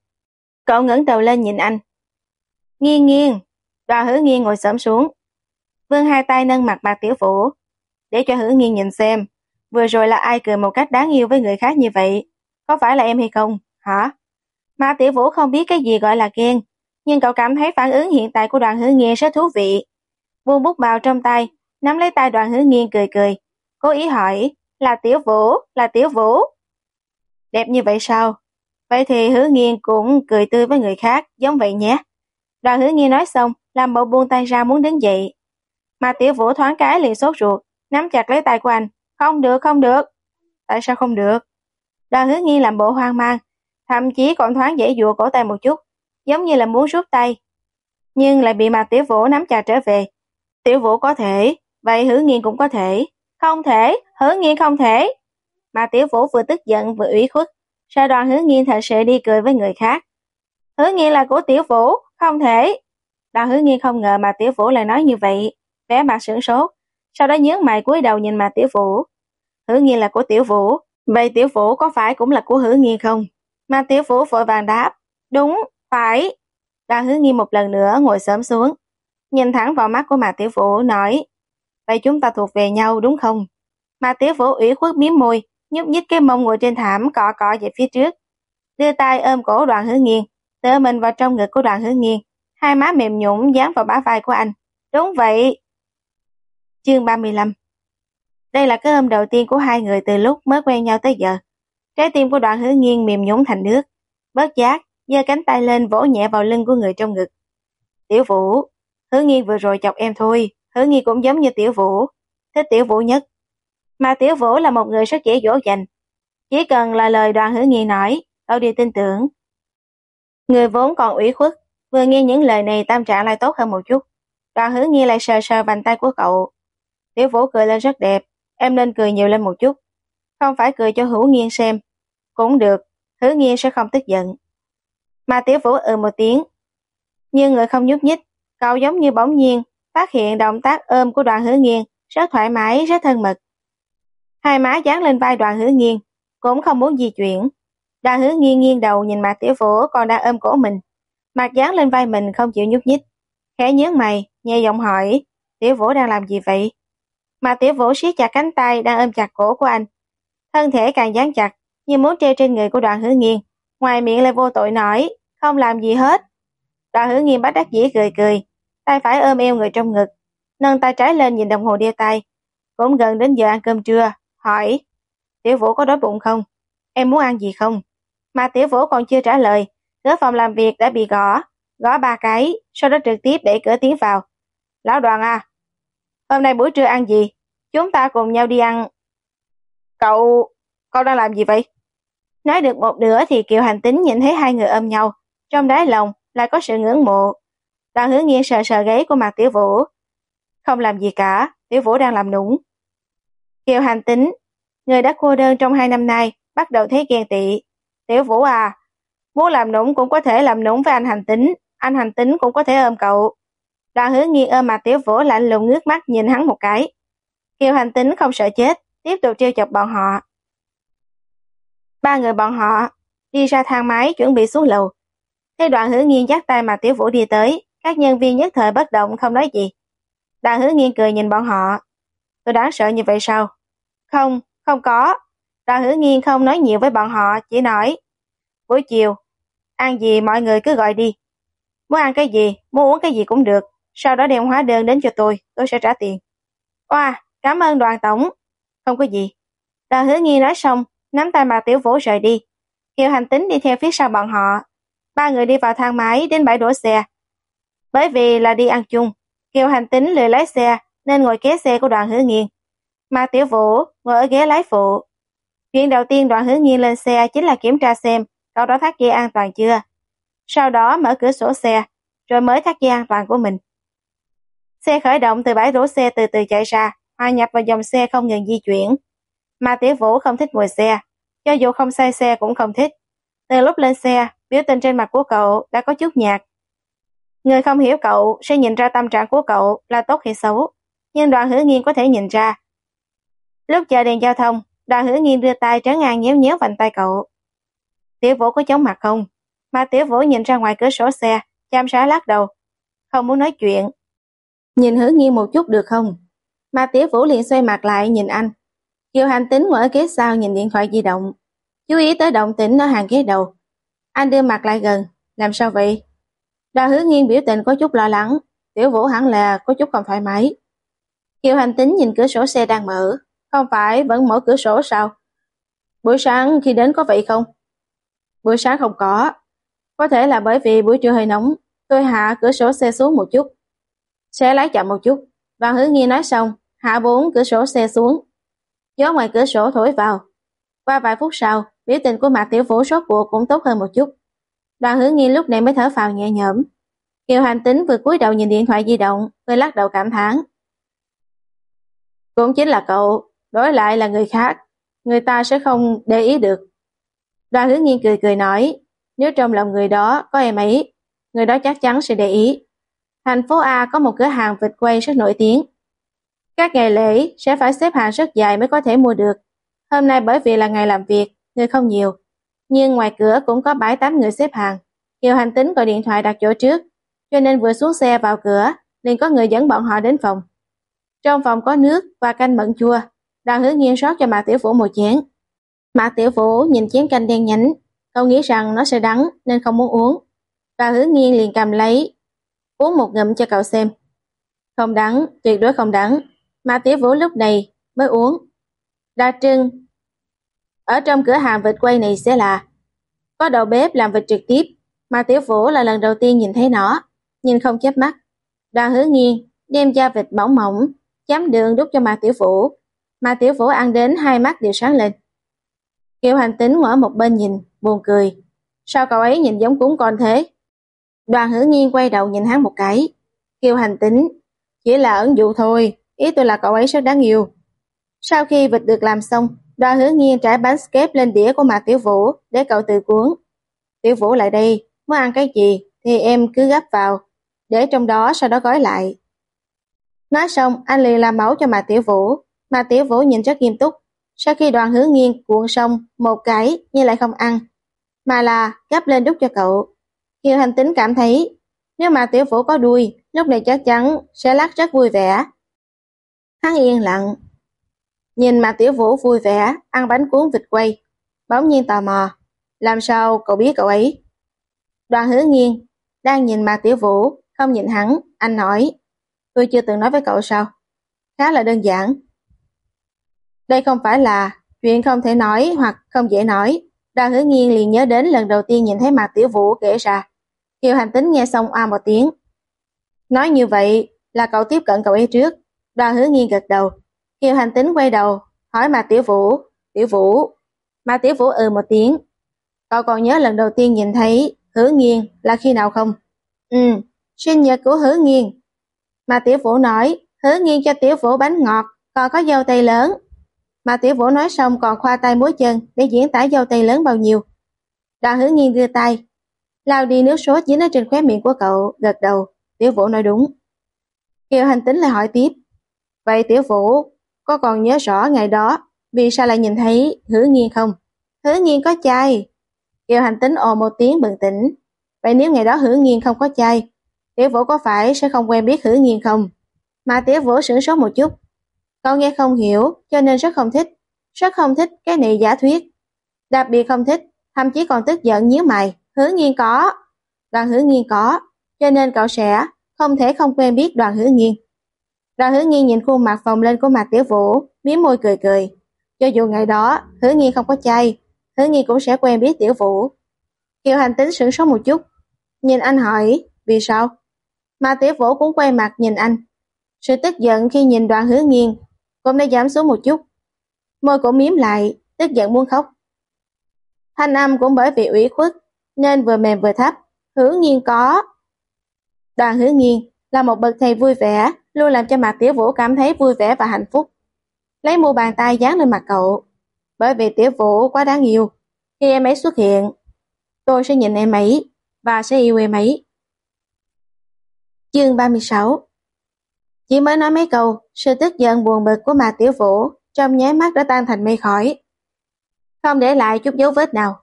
Cậu ngẩng đầu lên nhìn anh. Nghiên nghiên, đoàn hứa nghiên ngồi xổm xuống. Vương hai tay nâng mặt mặt tiểu vũ, để cho hứa nghiên nhìn xem, vừa rồi là ai cười một cách đáng yêu với người khác như vậy, có phải là em hay không, hả? Mà tiểu vũ không biết cái gì gọi là ghen, nhưng cậu cảm thấy phản ứng hiện tại của đoàn hứa nghiên rất thú vị. Buông bút bào trong tay, nắm lấy tay đoàn hứa nghiên cười cười, cố ý hỏi, là tiểu vũ, là tiểu vũ. Đẹp như vậy sao? Vậy thì hứa nghiên cũng cười tươi với người khác, giống vậy nhé. Đoàn hứa nghiên nói xong, làm bộ buông tay ra muốn đứng dậy. Mà tiểu vũ thoáng cái liền sốt ruột, nắm chặt lấy tay của anh. Không được, không được. Tại sao không được? Đoàn hứa nghiên làm bộ hoang mang, thậm chí còn thoáng dễ dụa cổ tay một chút, giống như là muốn rút tay. Nhưng lại bị mà tiểu vũ nắm chặt trở về. Tiểu vũ có thể, vậy hứa nghiên cũng có thể. Không thể, hứa nghiên không thể. Mà tiểu vũ vừa tức giận vừa ủy khuất, sao đoàn hứa nghiên thật sự đi cười với người khác. Hứa nghiên là của tiểu vũ, không thể. Đoàn hứa nghiên không ngờ mà tiểu vũ lại nói như vậy, vẻ mặt sửng sốt, sau đó nhớ mày cúi đầu nhìn mà tiểu vũ. Hứa nghiên là của tiểu vũ, vậy tiểu vũ có phải cũng là của hứa nghiên không? Mà tiểu vũ vội vàng đáp, đúng, phải. Đoàn hứa nghiên một lần nữa ngồi sớm xuống, nhìn thẳng vào mắt của mà tiểu vũ nói, vậy chúng ta thuộc về nhau đúng không? Mà tiểu vũ ủy khuất miếm môi, nhúc nhích cái mông ngồi trên thảm cọ cọ về phía trước. Đưa tay ôm cổ đoàn hứa nghiêng tựa mình vào trong ngực của đoàn hứa nghiêng hai má mềm nhũng dán vào bả vai của anh. Đúng vậy. Chương 35 Đây là cái ôm đầu tiên của hai người từ lúc mới quen nhau tới giờ. Trái tim của đoàn hứa nghiêng mềm nhũng thành nước. Bớt giác, giơ cánh tay lên vỗ nhẹ vào lưng của người trong ngực. Tiểu vũ, hứa nghiêng vừa rồi chọc em thôi, hứa nghi cũng giống như tiểu vũ. Thích tiểu vũ nhất. Mà Tiểu Vũ là một người rất dễ dỗ dành. Chỉ cần là lời đoàn hứa nghi nói, cậu đều tin tưởng. Người vốn còn ủy khuất, vừa nghe những lời này tâm trạng lại tốt hơn một chút. Đoàn hứa nghi lại sờ sờ bàn tay của cậu. Tiểu Vũ cười lên rất đẹp, em nên cười nhiều lên một chút. Không phải cười cho hữu nghiên xem. Cũng được, hứa nghiên sẽ không tức giận. Mà Tiểu Vũ ừ một tiếng. Nhưng người không nhúc nhích, cậu giống như bỗng nhiên, phát hiện động tác ôm của đoàn Hữu nghiêng, rất thoải mái, rất thân mật. Hai má dán lên vai đoàn Hữu nghiêng, cũng không muốn di chuyển. Đoàn hứa nghiêng nghiêng đầu nhìn mặt Tiểu Vũ còn đang ôm cổ mình. Mặt dán lên vai mình không chịu nhúc nhích. Khẽ nhớ mày, nghe giọng hỏi, Tiểu Vũ đang làm gì vậy? Mà Tiểu Vũ siết chặt cánh tay đang ôm chặt cổ của anh. Thân thể càng dán chặt, như muốn treo trên người của đoàn hứa nghiêng. Ngoài miệng lại vô tội nói, không làm gì hết. Đoàn hứa nghiêng bắt đắc dĩ cười cười, tay phải ôm eo người trong ngực, nâng tay trái lên nhìn đồng hồ đeo tay. Cũng gần đến giờ ăn cơm trưa, hỏi, Tiểu Vũ có đói bụng không? Em muốn ăn gì không? Mà Tiểu Vũ còn chưa trả lời, cửa phòng làm việc đã bị gõ, gõ ba cái, sau đó trực tiếp đẩy cửa tiến vào. Lão đoàn à, hôm nay buổi trưa ăn gì? Chúng ta cùng nhau đi ăn. Cậu, cậu đang làm gì vậy? Nói được một nửa thì Kiều Hành Tính nhìn thấy hai người ôm nhau, trong đáy lòng lại có sự ngưỡng mộ đoạn hướng nghiêng sờ sờ gáy của mặt Tiểu Vũ. Không làm gì cả, Tiểu Vũ đang làm nũng. Kiều Hành Tính, người đã cô đơn trong hai năm nay, bắt đầu thấy ghen tị. Tiểu Vũ à, muốn làm nũng cũng có thể làm nũng với anh Hành Tính, anh Hành Tính cũng có thể ôm cậu. Đoàn hứa nghiêng ôm mặt Tiểu Vũ lạnh lùng nước mắt nhìn hắn một cái. Kiều Hành Tính không sợ chết, tiếp tục trêu chọc bọn họ. Ba người bọn họ đi ra thang máy chuẩn bị xuống lầu. Thấy đoạn hứa nghiêng dắt tay mà Tiểu Vũ đi tới, các nhân viên nhất thời bất động không nói gì. Đoạn hứa nghiêng cười nhìn bọn họ. Tôi đáng sợ như vậy sao? Không, không có. Đoạn hứa nghiêng không nói nhiều với bọn họ, chỉ nói. Buổi chiều, ăn gì mọi người cứ gọi đi. Muốn ăn cái gì, muốn uống cái gì cũng được. Sau đó đem hóa đơn đến cho tôi, tôi sẽ trả tiền. Oa, cảm ơn đoàn tổng. Không có gì. Đoàn hứa nghiêng nói xong, nắm tay mà Tiểu Vũ rời đi. Kiều Hành Tính đi theo phía sau bọn họ. Ba người đi vào thang máy đến bãi đổ xe. Bởi vì là đi ăn chung, Kiều Hành Tính lười lái xe nên ngồi kế xe của đoàn hữu nghiên. Mà Tiểu Vũ ngồi ở ghế lái phụ. Chuyện đầu tiên đoàn hữu nghiên lên xe chính là kiểm tra xem cậu đã thắt dây an toàn chưa. Sau đó mở cửa sổ xe, rồi mới thắt dây an toàn của mình. Xe khởi động từ bãi đổ xe từ từ chạy ra, hòa nhập vào dòng xe không ngừng di chuyển. Mà Tiểu Vũ không thích ngồi xe, cho dù không say xe cũng không thích. Từ lúc lên xe, biểu tình trên mặt của cậu đã có chút nhạt. Người không hiểu cậu sẽ nhìn ra tâm trạng của cậu là tốt hay xấu, nhưng đoàn hứa nghiên có thể nhìn ra. Lúc chờ đèn giao thông, đoàn hứa nghiên đưa tay trấn ngang nhéo nhéo vành tay cậu. Tiểu Vũ có chóng mặt không? Mà Tiểu Vũ nhìn ra ngoài cửa sổ xe, chăm sá lắc đầu. Không muốn nói chuyện. Nhìn hứa nghiên một chút được không? Mà Tiểu Vũ liền xoay mặt lại nhìn anh. Kiều Hành Tính ngồi ở ghế sau nhìn điện thoại di động, chú ý tới động tĩnh ở hàng ghế đầu. Anh đưa mặt lại gần, làm sao vậy? Đa hứa nghiên biểu tình có chút lo lắng, tiểu vũ hẳn là có chút không thoải mái. Kiều Hành Tính nhìn cửa sổ xe đang mở, không phải vẫn mở cửa sổ sao? Buổi sáng khi đến có vậy không? Buổi sáng không có, có thể là bởi vì buổi trưa hơi nóng, tôi hạ cửa sổ xe xuống một chút. xe lái chậm một chút, Và Hứa nghi nói xong, hạ bốn cửa sổ xe xuống, Gió ngoài cửa sổ thổi vào. Qua vài phút sau, biểu tình của Mạc Tiểu Vũ sốt cuộc cũng tốt hơn một chút. Đoàn hứa nghiên lúc này mới thở phào nhẹ nhõm. Kiều hành tính vừa cúi đầu nhìn điện thoại di động, vừa lắc đầu cảm thán. Cũng chính là cậu, đối lại là người khác, người ta sẽ không để ý được. Đoàn hứa nghiên cười cười nói, nếu trong lòng người đó có em ấy, người đó chắc chắn sẽ để ý. Thành phố A có một cửa hàng vịt quay rất nổi tiếng, các ngày lễ sẽ phải xếp hàng rất dài mới có thể mua được. Hôm nay bởi vì là ngày làm việc, người không nhiều. Nhưng ngoài cửa cũng có bãi tám người xếp hàng. Kiều hành tính gọi điện thoại đặt chỗ trước, cho nên vừa xuống xe vào cửa, liền có người dẫn bọn họ đến phòng. Trong phòng có nước và canh mận chua, đào hứa nghiên rót cho Mạc Tiểu Vũ một chén. Mạc Tiểu Vũ nhìn chén canh đen nhánh, cậu nghĩ rằng nó sẽ đắng nên không muốn uống. đào hứa nghiên liền cầm lấy, uống một ngụm cho cậu xem. Không đắng, tuyệt đối không đắng, mạc Tiểu Vũ lúc này mới uống. Đặc trưng ở trong cửa hàng vịt quay này sẽ là có đầu bếp làm vịt trực tiếp, mà Tiểu Vũ là lần đầu tiên nhìn thấy nó, nhìn không chớp mắt. Đoàn hứa nghiêng, đem da vịt mỏng mỏng, chấm đường đút cho mà Tiểu Vũ, mà Tiểu Vũ ăn đến hai mắt đều sáng lên. Kiều hành tính ngồi một bên nhìn, buồn cười. Sao cậu ấy nhìn giống cúng con thế? Đoàn hứa nghiêng quay đầu nhìn hắn một cái. Kiều hành tính, chỉ là ẩn dụ thôi, Ý tôi là cậu ấy rất đáng yêu. Sau khi vịt được làm xong, đoàn hứa nghiêng trải bánh skep lên đĩa của Mạc Tiểu Vũ để cậu tự cuốn. Tiểu Vũ lại đây, muốn ăn cái gì thì em cứ gấp vào, để trong đó sau đó gói lại. Nói xong, anh liền làm mẫu cho Mạc Tiểu Vũ. Mạc Tiểu Vũ nhìn rất nghiêm túc. Sau khi đoàn hứa nghiêng cuộn xong một cái nhưng lại không ăn, mà là gấp lên đút cho cậu. Kiều Hành Tính cảm thấy nếu mà Tiểu Vũ có đuôi, lúc này chắc chắn sẽ lắc rất vui vẻ. Hắn yên lặng. Nhìn mà Tiểu Vũ vui vẻ, ăn bánh cuốn vịt quay. Bỗng nhiên tò mò. Làm sao cậu biết cậu ấy? Đoàn hứa nghiêng, đang nhìn mà Tiểu Vũ, không nhìn hắn, anh nói. Tôi chưa từng nói với cậu sao? Khá là đơn giản. Đây không phải là chuyện không thể nói hoặc không dễ nói. Đoàn hứa nghiêng liền nhớ đến lần đầu tiên nhìn thấy mặt Tiểu Vũ kể ra. Kiều hành tính nghe xong a một tiếng. Nói như vậy là cậu tiếp cận cậu ấy trước. Đoàn hứa nghiêng gật đầu. Kiều hành tính quay đầu, hỏi mà Tiểu Vũ. Tiểu Vũ. Mà Tiểu Vũ ừ một tiếng. Cậu còn nhớ lần đầu tiên nhìn thấy hứa nghiêng là khi nào không? Ừ, sinh nhật của hứa nghiêng. Mà Tiểu Vũ nói, hứa nghiêng cho Tiểu Vũ bánh ngọt, còn có dâu tây lớn. Mà Tiểu Vũ nói xong còn khoa tay múa chân để diễn tả dâu tây lớn bao nhiêu. Đoàn hứa nghiêng đưa tay, lao đi nước sốt dính ở trên khóe miệng của cậu, gật đầu, Tiểu Vũ nói đúng. Kiều hành tính lại hỏi tiếp, vậy Tiểu Vũ có còn nhớ rõ ngày đó vì sao lại nhìn thấy hứa nghiên không? Hứa nghiên có chai. Kiều hành tính ồ một tiếng bừng tỉnh. Vậy nếu ngày đó hứa nghiên không có chai, Tiểu Vũ có phải sẽ không quen biết hứa nghiên không? Mà Tiểu Vũ sửng sốt một chút. Cậu nghe không hiểu cho nên rất không thích. Rất không thích cái này giả thuyết. Đặc biệt không thích, thậm chí còn tức giận nhíu mày. Hứa nghiên có. Đoàn hứa nghiên có. Cho nên cậu sẽ không thể không quen biết đoàn hứa nghiên. Đoàn hứa nghi nhìn khuôn mặt phồng lên của mặt tiểu vũ, miếm môi cười cười. Cho dù ngày đó hứa nghi không có chay, hứa nghi cũng sẽ quen biết tiểu vũ. Kiều hành tính sửng sốt một chút. Nhìn anh hỏi, vì sao? Mà tiểu vũ cũng quay mặt nhìn anh. Sự tức giận khi nhìn đoàn hứa nghiêng cũng đã giảm xuống một chút. Môi cũng miếm lại, tức giận muốn khóc. Thanh âm cũng bởi vì ủy khuất nên vừa mềm vừa thấp, hứa nghiêng có. Đoàn hứa nghiêng là một bậc thầy vui vẻ, luôn làm cho mặt tiểu vũ cảm thấy vui vẻ và hạnh phúc. Lấy mu bàn tay dán lên mặt cậu, bởi vì tiểu vũ quá đáng yêu. Khi em ấy xuất hiện, tôi sẽ nhìn em ấy và sẽ yêu em ấy. Chương 36 Chỉ mới nói mấy câu, sự tức giận buồn bực của mặt tiểu vũ trong nháy mắt đã tan thành mây khói. Không để lại chút dấu vết nào.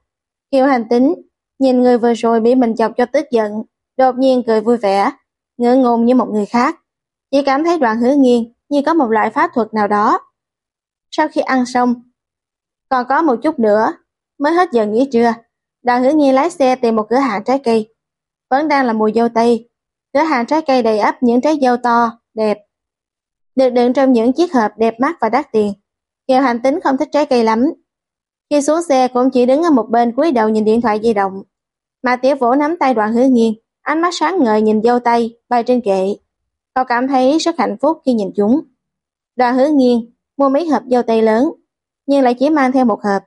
Kiều hành tính Nhìn người vừa rồi bị mình chọc cho tức giận, đột nhiên cười vui vẻ, ngỡ ngùng như một người khác. Chỉ cảm thấy đoạn hứa nghiêng như có một loại pháp thuật nào đó. Sau khi ăn xong, còn có một chút nữa, mới hết giờ nghỉ trưa, đoàn hứa nghiêng lái xe tìm một cửa hàng trái cây. Vẫn đang là mùa dâu tây, cửa hàng trái cây đầy ắp những trái dâu to, đẹp. Được đựng trong những chiếc hộp đẹp mắt và đắt tiền. Kiều hành tính không thích trái cây lắm, khi xuống xe cũng chỉ đứng ở một bên cúi đầu nhìn điện thoại di động. Mà tiểu vũ nắm tay đoạn hứa nghiêng, ánh mắt sáng ngời nhìn dâu tay, bay trên kệ. Cậu cảm thấy rất hạnh phúc khi nhìn chúng. Đoàn hứa nghiêng mua mấy hộp dâu tây lớn, nhưng lại chỉ mang theo một hộp.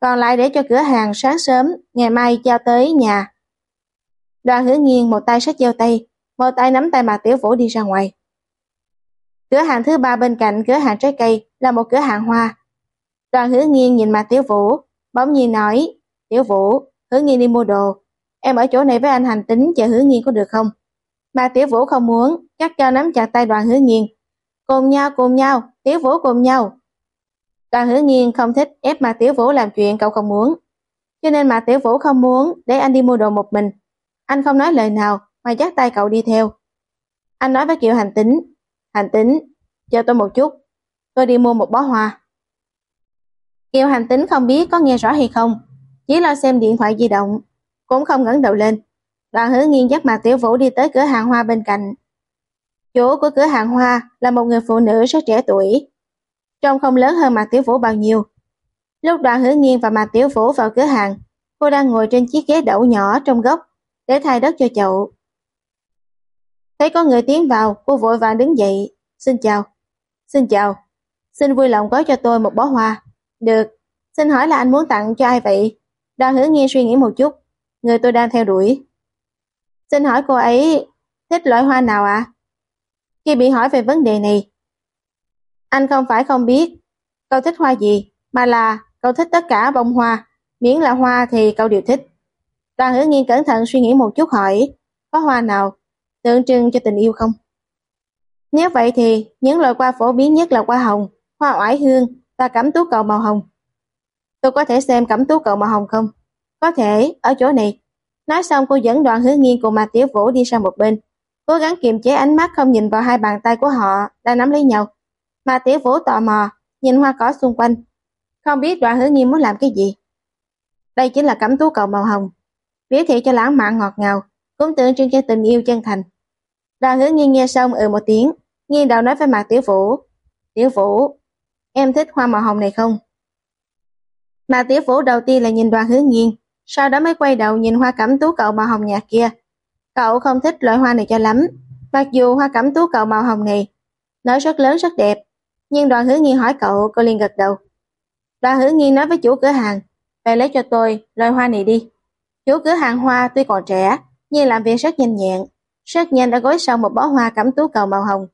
Còn lại để cho cửa hàng sáng sớm, ngày mai giao tới nhà. Đoàn hứa nghiêng một tay sách dâu tây, một tay nắm tay mà tiểu vũ đi ra ngoài. Cửa hàng thứ ba bên cạnh cửa hàng trái cây là một cửa hàng hoa, Đoàn hứa nghiêng nhìn mặt Tiểu Vũ, bỗng nhiên nói, Tiểu Vũ, hứa nghiêng đi mua đồ, em ở chỗ này với anh hành tính chờ hứa nghiêng có được không? Mà Tiểu Vũ không muốn, chắc cho nắm chặt tay đoàn hứa nghiêng. Cùng nhau, cùng nhau, Tiểu Vũ cùng nhau. Đoàn hứa nghiêng không thích ép mà Tiểu Vũ làm chuyện cậu không muốn. Cho nên mà Tiểu Vũ không muốn để anh đi mua đồ một mình. Anh không nói lời nào mà dắt tay cậu đi theo. Anh nói với Kiều hành tính, hành tính, chờ tôi một chút, tôi đi mua một bó hoa. Kiều hành tính không biết có nghe rõ hay không, chỉ lo xem điện thoại di động, cũng không ngẩng đầu lên. Đoàn hứa nghiêng dắt mặt tiểu vũ đi tới cửa hàng hoa bên cạnh. Chủ của cửa hàng hoa là một người phụ nữ rất trẻ tuổi. Trông không lớn hơn mặt tiểu vũ bao nhiêu. Lúc đoàn hứa nghiêng và mặt tiểu vũ vào cửa hàng, cô đang ngồi trên chiếc ghế đậu nhỏ trong góc để thay đất cho chậu. Thấy có người tiến vào, cô vội vàng đứng dậy. Xin chào. Xin chào. Xin vui lòng gói cho tôi một bó hoa. Được, xin hỏi là anh muốn tặng cho ai vậy? Đoàn hứa nghiên suy nghĩ một chút, người tôi đang theo đuổi. Xin hỏi cô ấy thích loại hoa nào ạ? À? Khi bị hỏi về vấn đề này, anh không phải không biết cậu thích hoa gì, mà là cậu thích tất cả bông hoa, miễn là hoa thì cậu đều thích. Đoàn hứa nghiên cẩn thận suy nghĩ một chút hỏi, có hoa nào tượng trưng cho tình yêu không? Nếu vậy thì, những loại hoa phổ biến nhất là hoa hồng, hoa oải hương và cẩm tú cầu màu hồng. Tôi có thể xem cẩm tú cầu màu hồng không? Có thể, ở chỗ này. Nói xong cô dẫn đoàn hứa nghiên cùng Mạc Tiểu Vũ đi sang một bên, cố gắng kiềm chế ánh mắt không nhìn vào hai bàn tay của họ đang nắm lấy nhau. Mà Tiểu Vũ tò mò, nhìn hoa cỏ xung quanh, không biết đoàn hứa nghiêm muốn làm cái gì. Đây chính là cẩm tú cầu màu hồng, biểu thị cho lãng mạn ngọt ngào, cũng tượng trưng cho tình yêu chân thành. Đoàn hứa nghiên nghe xong ừ một tiếng, nghiêng đầu nói với Mạc Tiểu Vũ. Tiểu Vũ, em thích hoa màu hồng này không? Mạc Tiểu Vũ đầu tiên là nhìn đoàn hứa nghiên, sau đó mới quay đầu nhìn hoa cẩm tú cầu màu hồng nhạt kia. Cậu không thích loại hoa này cho lắm, mặc dù hoa cẩm tú cậu màu hồng này nở rất lớn rất đẹp, nhưng đoàn hứa nghi hỏi cậu, cô liền gật đầu. Đoàn hứa nghi nói với chủ cửa hàng, về lấy cho tôi loại hoa này đi. Chủ cửa hàng hoa tuy còn trẻ, nhưng làm việc rất nhanh nhẹn, rất nhanh đã gói xong một bó hoa cẩm tú cầu màu hồng.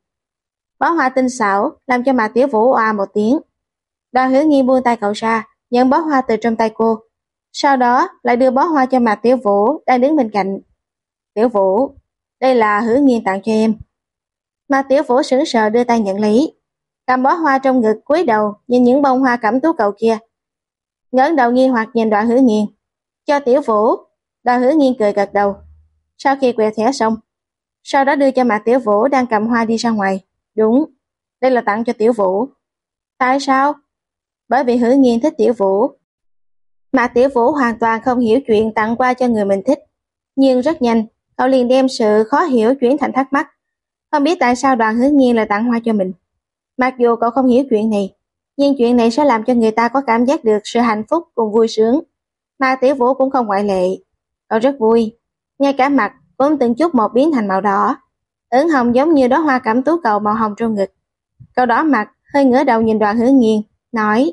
Bó hoa tinh xảo làm cho mà tiểu vũ oa một tiếng. Đoàn hứa nghi buông tay cậu ra, nhận bó hoa từ trong tay cô. Sau đó lại đưa bó hoa cho Mạc Tiểu Vũ đang đứng bên cạnh. Tiểu Vũ, đây là hứa nghiên tặng cho em. Mà Tiểu Vũ sững sờ đưa tay nhận lấy. Cầm bó hoa trong ngực cúi đầu nhìn những bông hoa cẩm tú cầu kia. ngẩng đầu nghi hoặc nhìn đoạn hứa nghiên. Cho Tiểu Vũ, đoạn hứa nghiên cười gật đầu. Sau khi quẹt thẻ xong, sau đó đưa cho Mạc Tiểu Vũ đang cầm hoa đi ra ngoài. Đúng, đây là tặng cho Tiểu Vũ. Tại sao? Bởi vì hứa nghiên thích Tiểu Vũ. Mạc Tiểu Vũ hoàn toàn không hiểu chuyện tặng qua cho người mình thích. Nhưng rất nhanh, cậu liền đem sự khó hiểu chuyển thành thắc mắc. Không biết tại sao đoàn hứa Nhiên lại tặng hoa cho mình. Mặc dù cậu không hiểu chuyện này, nhưng chuyện này sẽ làm cho người ta có cảm giác được sự hạnh phúc cùng vui sướng. Mà Tiểu Vũ cũng không ngoại lệ. Cậu rất vui, ngay cả mặt cũng từng chút một biến thành màu đỏ. Ửng hồng giống như đó hoa cảm tú cầu màu hồng trong ngực. Cậu đỏ mặt, hơi ngửa đầu nhìn đoàn hứa nghiêng, nói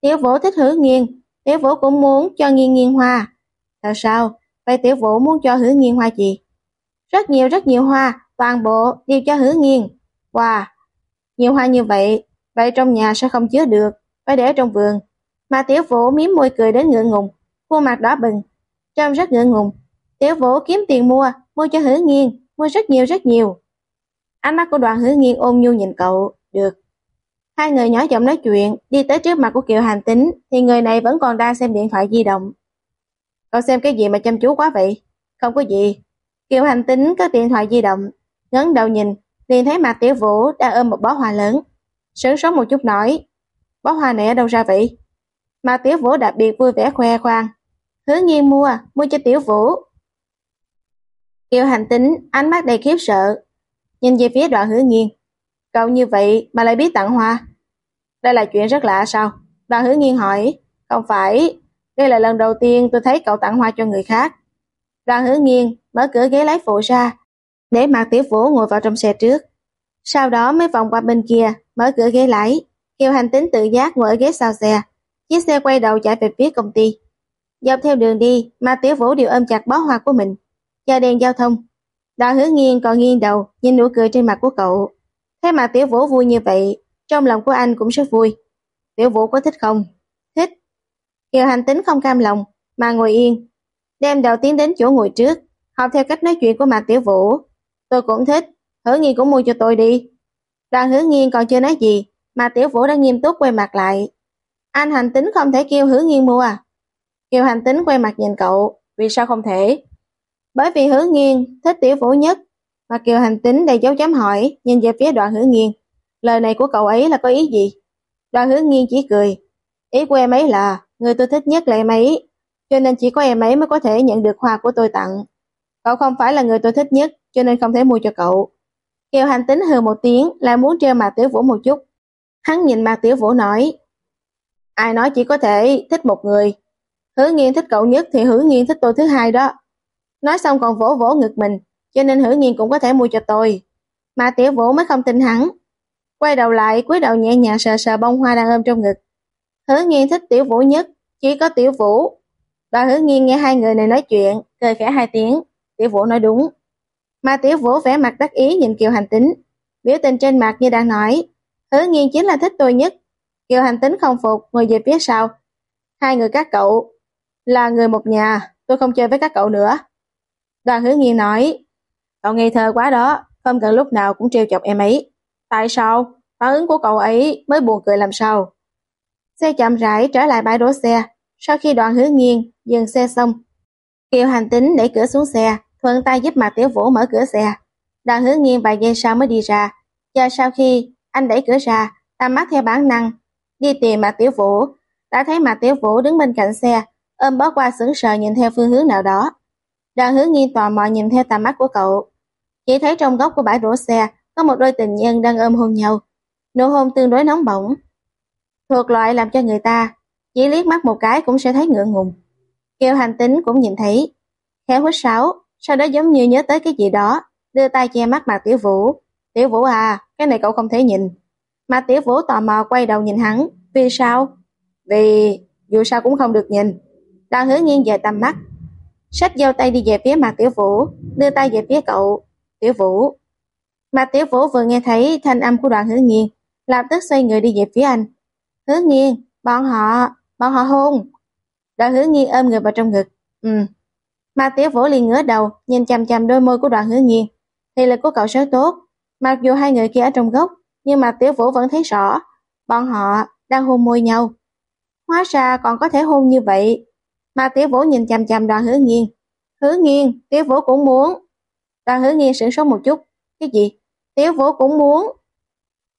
Tiểu vũ thích hứa nghiêng, tiểu vũ cũng muốn cho nghiêng nghiêng hoa. Thật sao? Vậy tiểu vũ muốn cho hứa nghiêng hoa gì? Rất nhiều rất nhiều hoa, toàn bộ đều cho hứa nghiên. Wow, nhiều hoa như vậy, vậy trong nhà sẽ không chứa được, phải để trong vườn. Mà tiểu vũ miếm môi cười đến ngượng ngùng, khuôn mặt đỏ bừng, trông rất ngượng ngùng. Tiểu vũ kiếm tiền mua, mua cho hứa nghiên, mua rất nhiều rất nhiều. Ánh mắt của đoàn hứa nghiên ôm nhu nhìn cậu, được. Hai người nhỏ giọng nói chuyện, đi tới trước mặt của Kiều Hành Tính, thì người này vẫn còn đang xem điện thoại di động. Cậu xem cái gì mà chăm chú quá vậy? Không có gì. Kiều Hành Tính có điện thoại di động, ngấn đầu nhìn, liền thấy mặt Tiểu Vũ đang ôm một bó hoa lớn. Sướng sốt một chút nói, bó hoa này ở đâu ra vậy? Mà Tiểu Vũ đặc biệt vui vẻ khoe khoang. Hứa nhiên mua, mua cho Tiểu Vũ. Kiều hành tính, ánh mắt đầy khiếp sợ, nhìn về phía đoạn hứa nghiên. Cậu như vậy mà lại biết tặng hoa. Đây là chuyện rất lạ sao? Đoạn hứa nghiên hỏi, không phải, đây là lần đầu tiên tôi thấy cậu tặng hoa cho người khác. Đoàn hứa nghiêng mở cửa ghế lái phụ ra, để Mạc Tiểu Vũ ngồi vào trong xe trước. Sau đó mới vòng qua bên kia, mở cửa ghế lái, kêu hành tính tự giác ngồi ở ghế sau xe. Chiếc xe quay đầu chạy về phía công ty. Dọc theo đường đi, Mạc Tiểu Vũ đều ôm chặt bó hoa của mình. Chờ đèn giao thông. Đoàn hứa nghiêng còn nghiêng đầu, nhìn nụ cười trên mặt của cậu. Thế mà Tiểu Vũ vui như vậy, trong lòng của anh cũng rất vui. Tiểu Vũ có thích không? Thích. Kiều hành tính không cam lòng, mà ngồi yên. Đem đầu tiến đến chỗ ngồi trước, học theo cách nói chuyện của Mạc Tiểu Vũ. Tôi cũng thích, hứa nghiên cũng mua cho tôi đi. Đoàn hứa nghiên còn chưa nói gì, mà tiểu vũ đã nghiêm túc quay mặt lại. Anh hành tính không thể kêu hứa nghiên mua à? Kiều hành tính quay mặt nhìn cậu, vì sao không thể? Bởi vì hứa nghiên thích tiểu vũ nhất, mà Kiều hành tính đầy dấu chấm hỏi, nhìn về phía đoạn hứa nghiên. Lời này của cậu ấy là có ý gì? Đoạn hứa nghiên chỉ cười. Ý của em ấy là, người tôi thích nhất là em ấy, cho nên chỉ có em ấy mới có thể nhận được hoa của tôi tặng. Cậu không phải là người tôi thích nhất, cho nên không thể mua cho cậu. Kiều hành tính hừ một tiếng là muốn treo Mạc Tiểu Vũ một chút. Hắn nhìn Mạc Tiểu Vũ nói, ai nói chỉ có thể thích một người. Hứa nghiên thích cậu nhất thì hứa nghiên thích tôi thứ hai đó. Nói xong còn vỗ vỗ ngực mình, cho nên hứa nghiên cũng có thể mua cho tôi. Mạc Tiểu Vũ mới không tin hắn. Quay đầu lại, cúi đầu nhẹ nhàng sờ sờ bông hoa đang ôm trong ngực. Hứa nghiên thích Tiểu Vũ nhất, chỉ có Tiểu Vũ. Đoàn hứa nghiên nghe hai người này nói chuyện, cười khẽ hai tiếng. Tiểu Vũ nói đúng. Mà Tiểu Vũ vẻ mặt đắc ý nhìn Kiều Hành Tính, biểu tình trên mặt như đang nói, hứa nghiên chính là thích tôi nhất. Kiều Hành Tính không phục, ngồi về phía sau. Hai người các cậu, là người một nhà, tôi không chơi với các cậu nữa. Đoàn hứa nghiên nói, cậu ngây thơ quá đó, không cần lúc nào cũng trêu chọc em ấy. Tại sao? Phản ứng của cậu ấy mới buồn cười làm sao? Xe chậm rãi trở lại bãi đỗ xe, sau khi đoàn hứa nghiêng, dừng xe xong. Kiều hành tính đẩy cửa xuống xe, thuận tay giúp Mạc Tiểu Vũ mở cửa xe. Đoàn hứa nghiêng vài giây sau mới đi ra, và sau khi anh đẩy cửa ra, tầm mắt theo bản năng, đi tìm Mạc Tiểu Vũ, đã thấy Mạc Tiểu Vũ đứng bên cạnh xe, ôm bó qua sững sờ nhìn theo phương hướng nào đó. Đoàn hứa nghiêng tò mò nhìn theo tầm mắt của cậu, chỉ thấy trong góc của bãi đổ xe có một đôi tình nhân đang ôm hôn nhau. Nụ hôn tương đối nóng bỏng, thuộc loại làm cho người ta chỉ liếc mắt một cái cũng sẽ thấy ngượng ngùng. Kiều hành tính cũng nhìn thấy, khéo hút sáo, sau đó giống như nhớ tới cái gì đó, đưa tay che mắt Mạc Tiểu Vũ. Tiểu Vũ à, cái này cậu không thể nhìn. Mạc Tiểu Vũ tò mò quay đầu nhìn hắn, vì sao? Vì dù sao cũng không được nhìn. Đang hứa nghiêng về tầm mắt. Sách giao tay đi về phía Mạc Tiểu Vũ, đưa tay về phía cậu. Tiểu Vũ. Mạc Tiểu Vũ vừa nghe thấy thanh âm của đoàn hứa nghiêng, lập tức xoay người đi về phía anh. Hứa nghiêng, bọn họ, bọn họ hôn. Đoàn hứa nghiêng ôm người vào trong ngực. Ừ. Mạc Tiểu Vũ liền ngửa đầu, nhìn chằm chằm đôi môi của đoàn hứa nghiêng. Thì lực của cậu rất tốt. Mặc dù hai người kia ở trong gốc, nhưng mà Tiểu Vũ vẫn thấy rõ. Bọn họ đang hôn môi nhau. Hóa ra còn có thể hôn như vậy. Mà Tiểu Vũ nhìn chằm chằm đoàn hứa nghiêng. Hứa nghiêng, Tiểu Vũ cũng muốn. Đoàn hứa nghiêng sửng sốt một chút. Cái gì? Tiểu Vũ cũng muốn.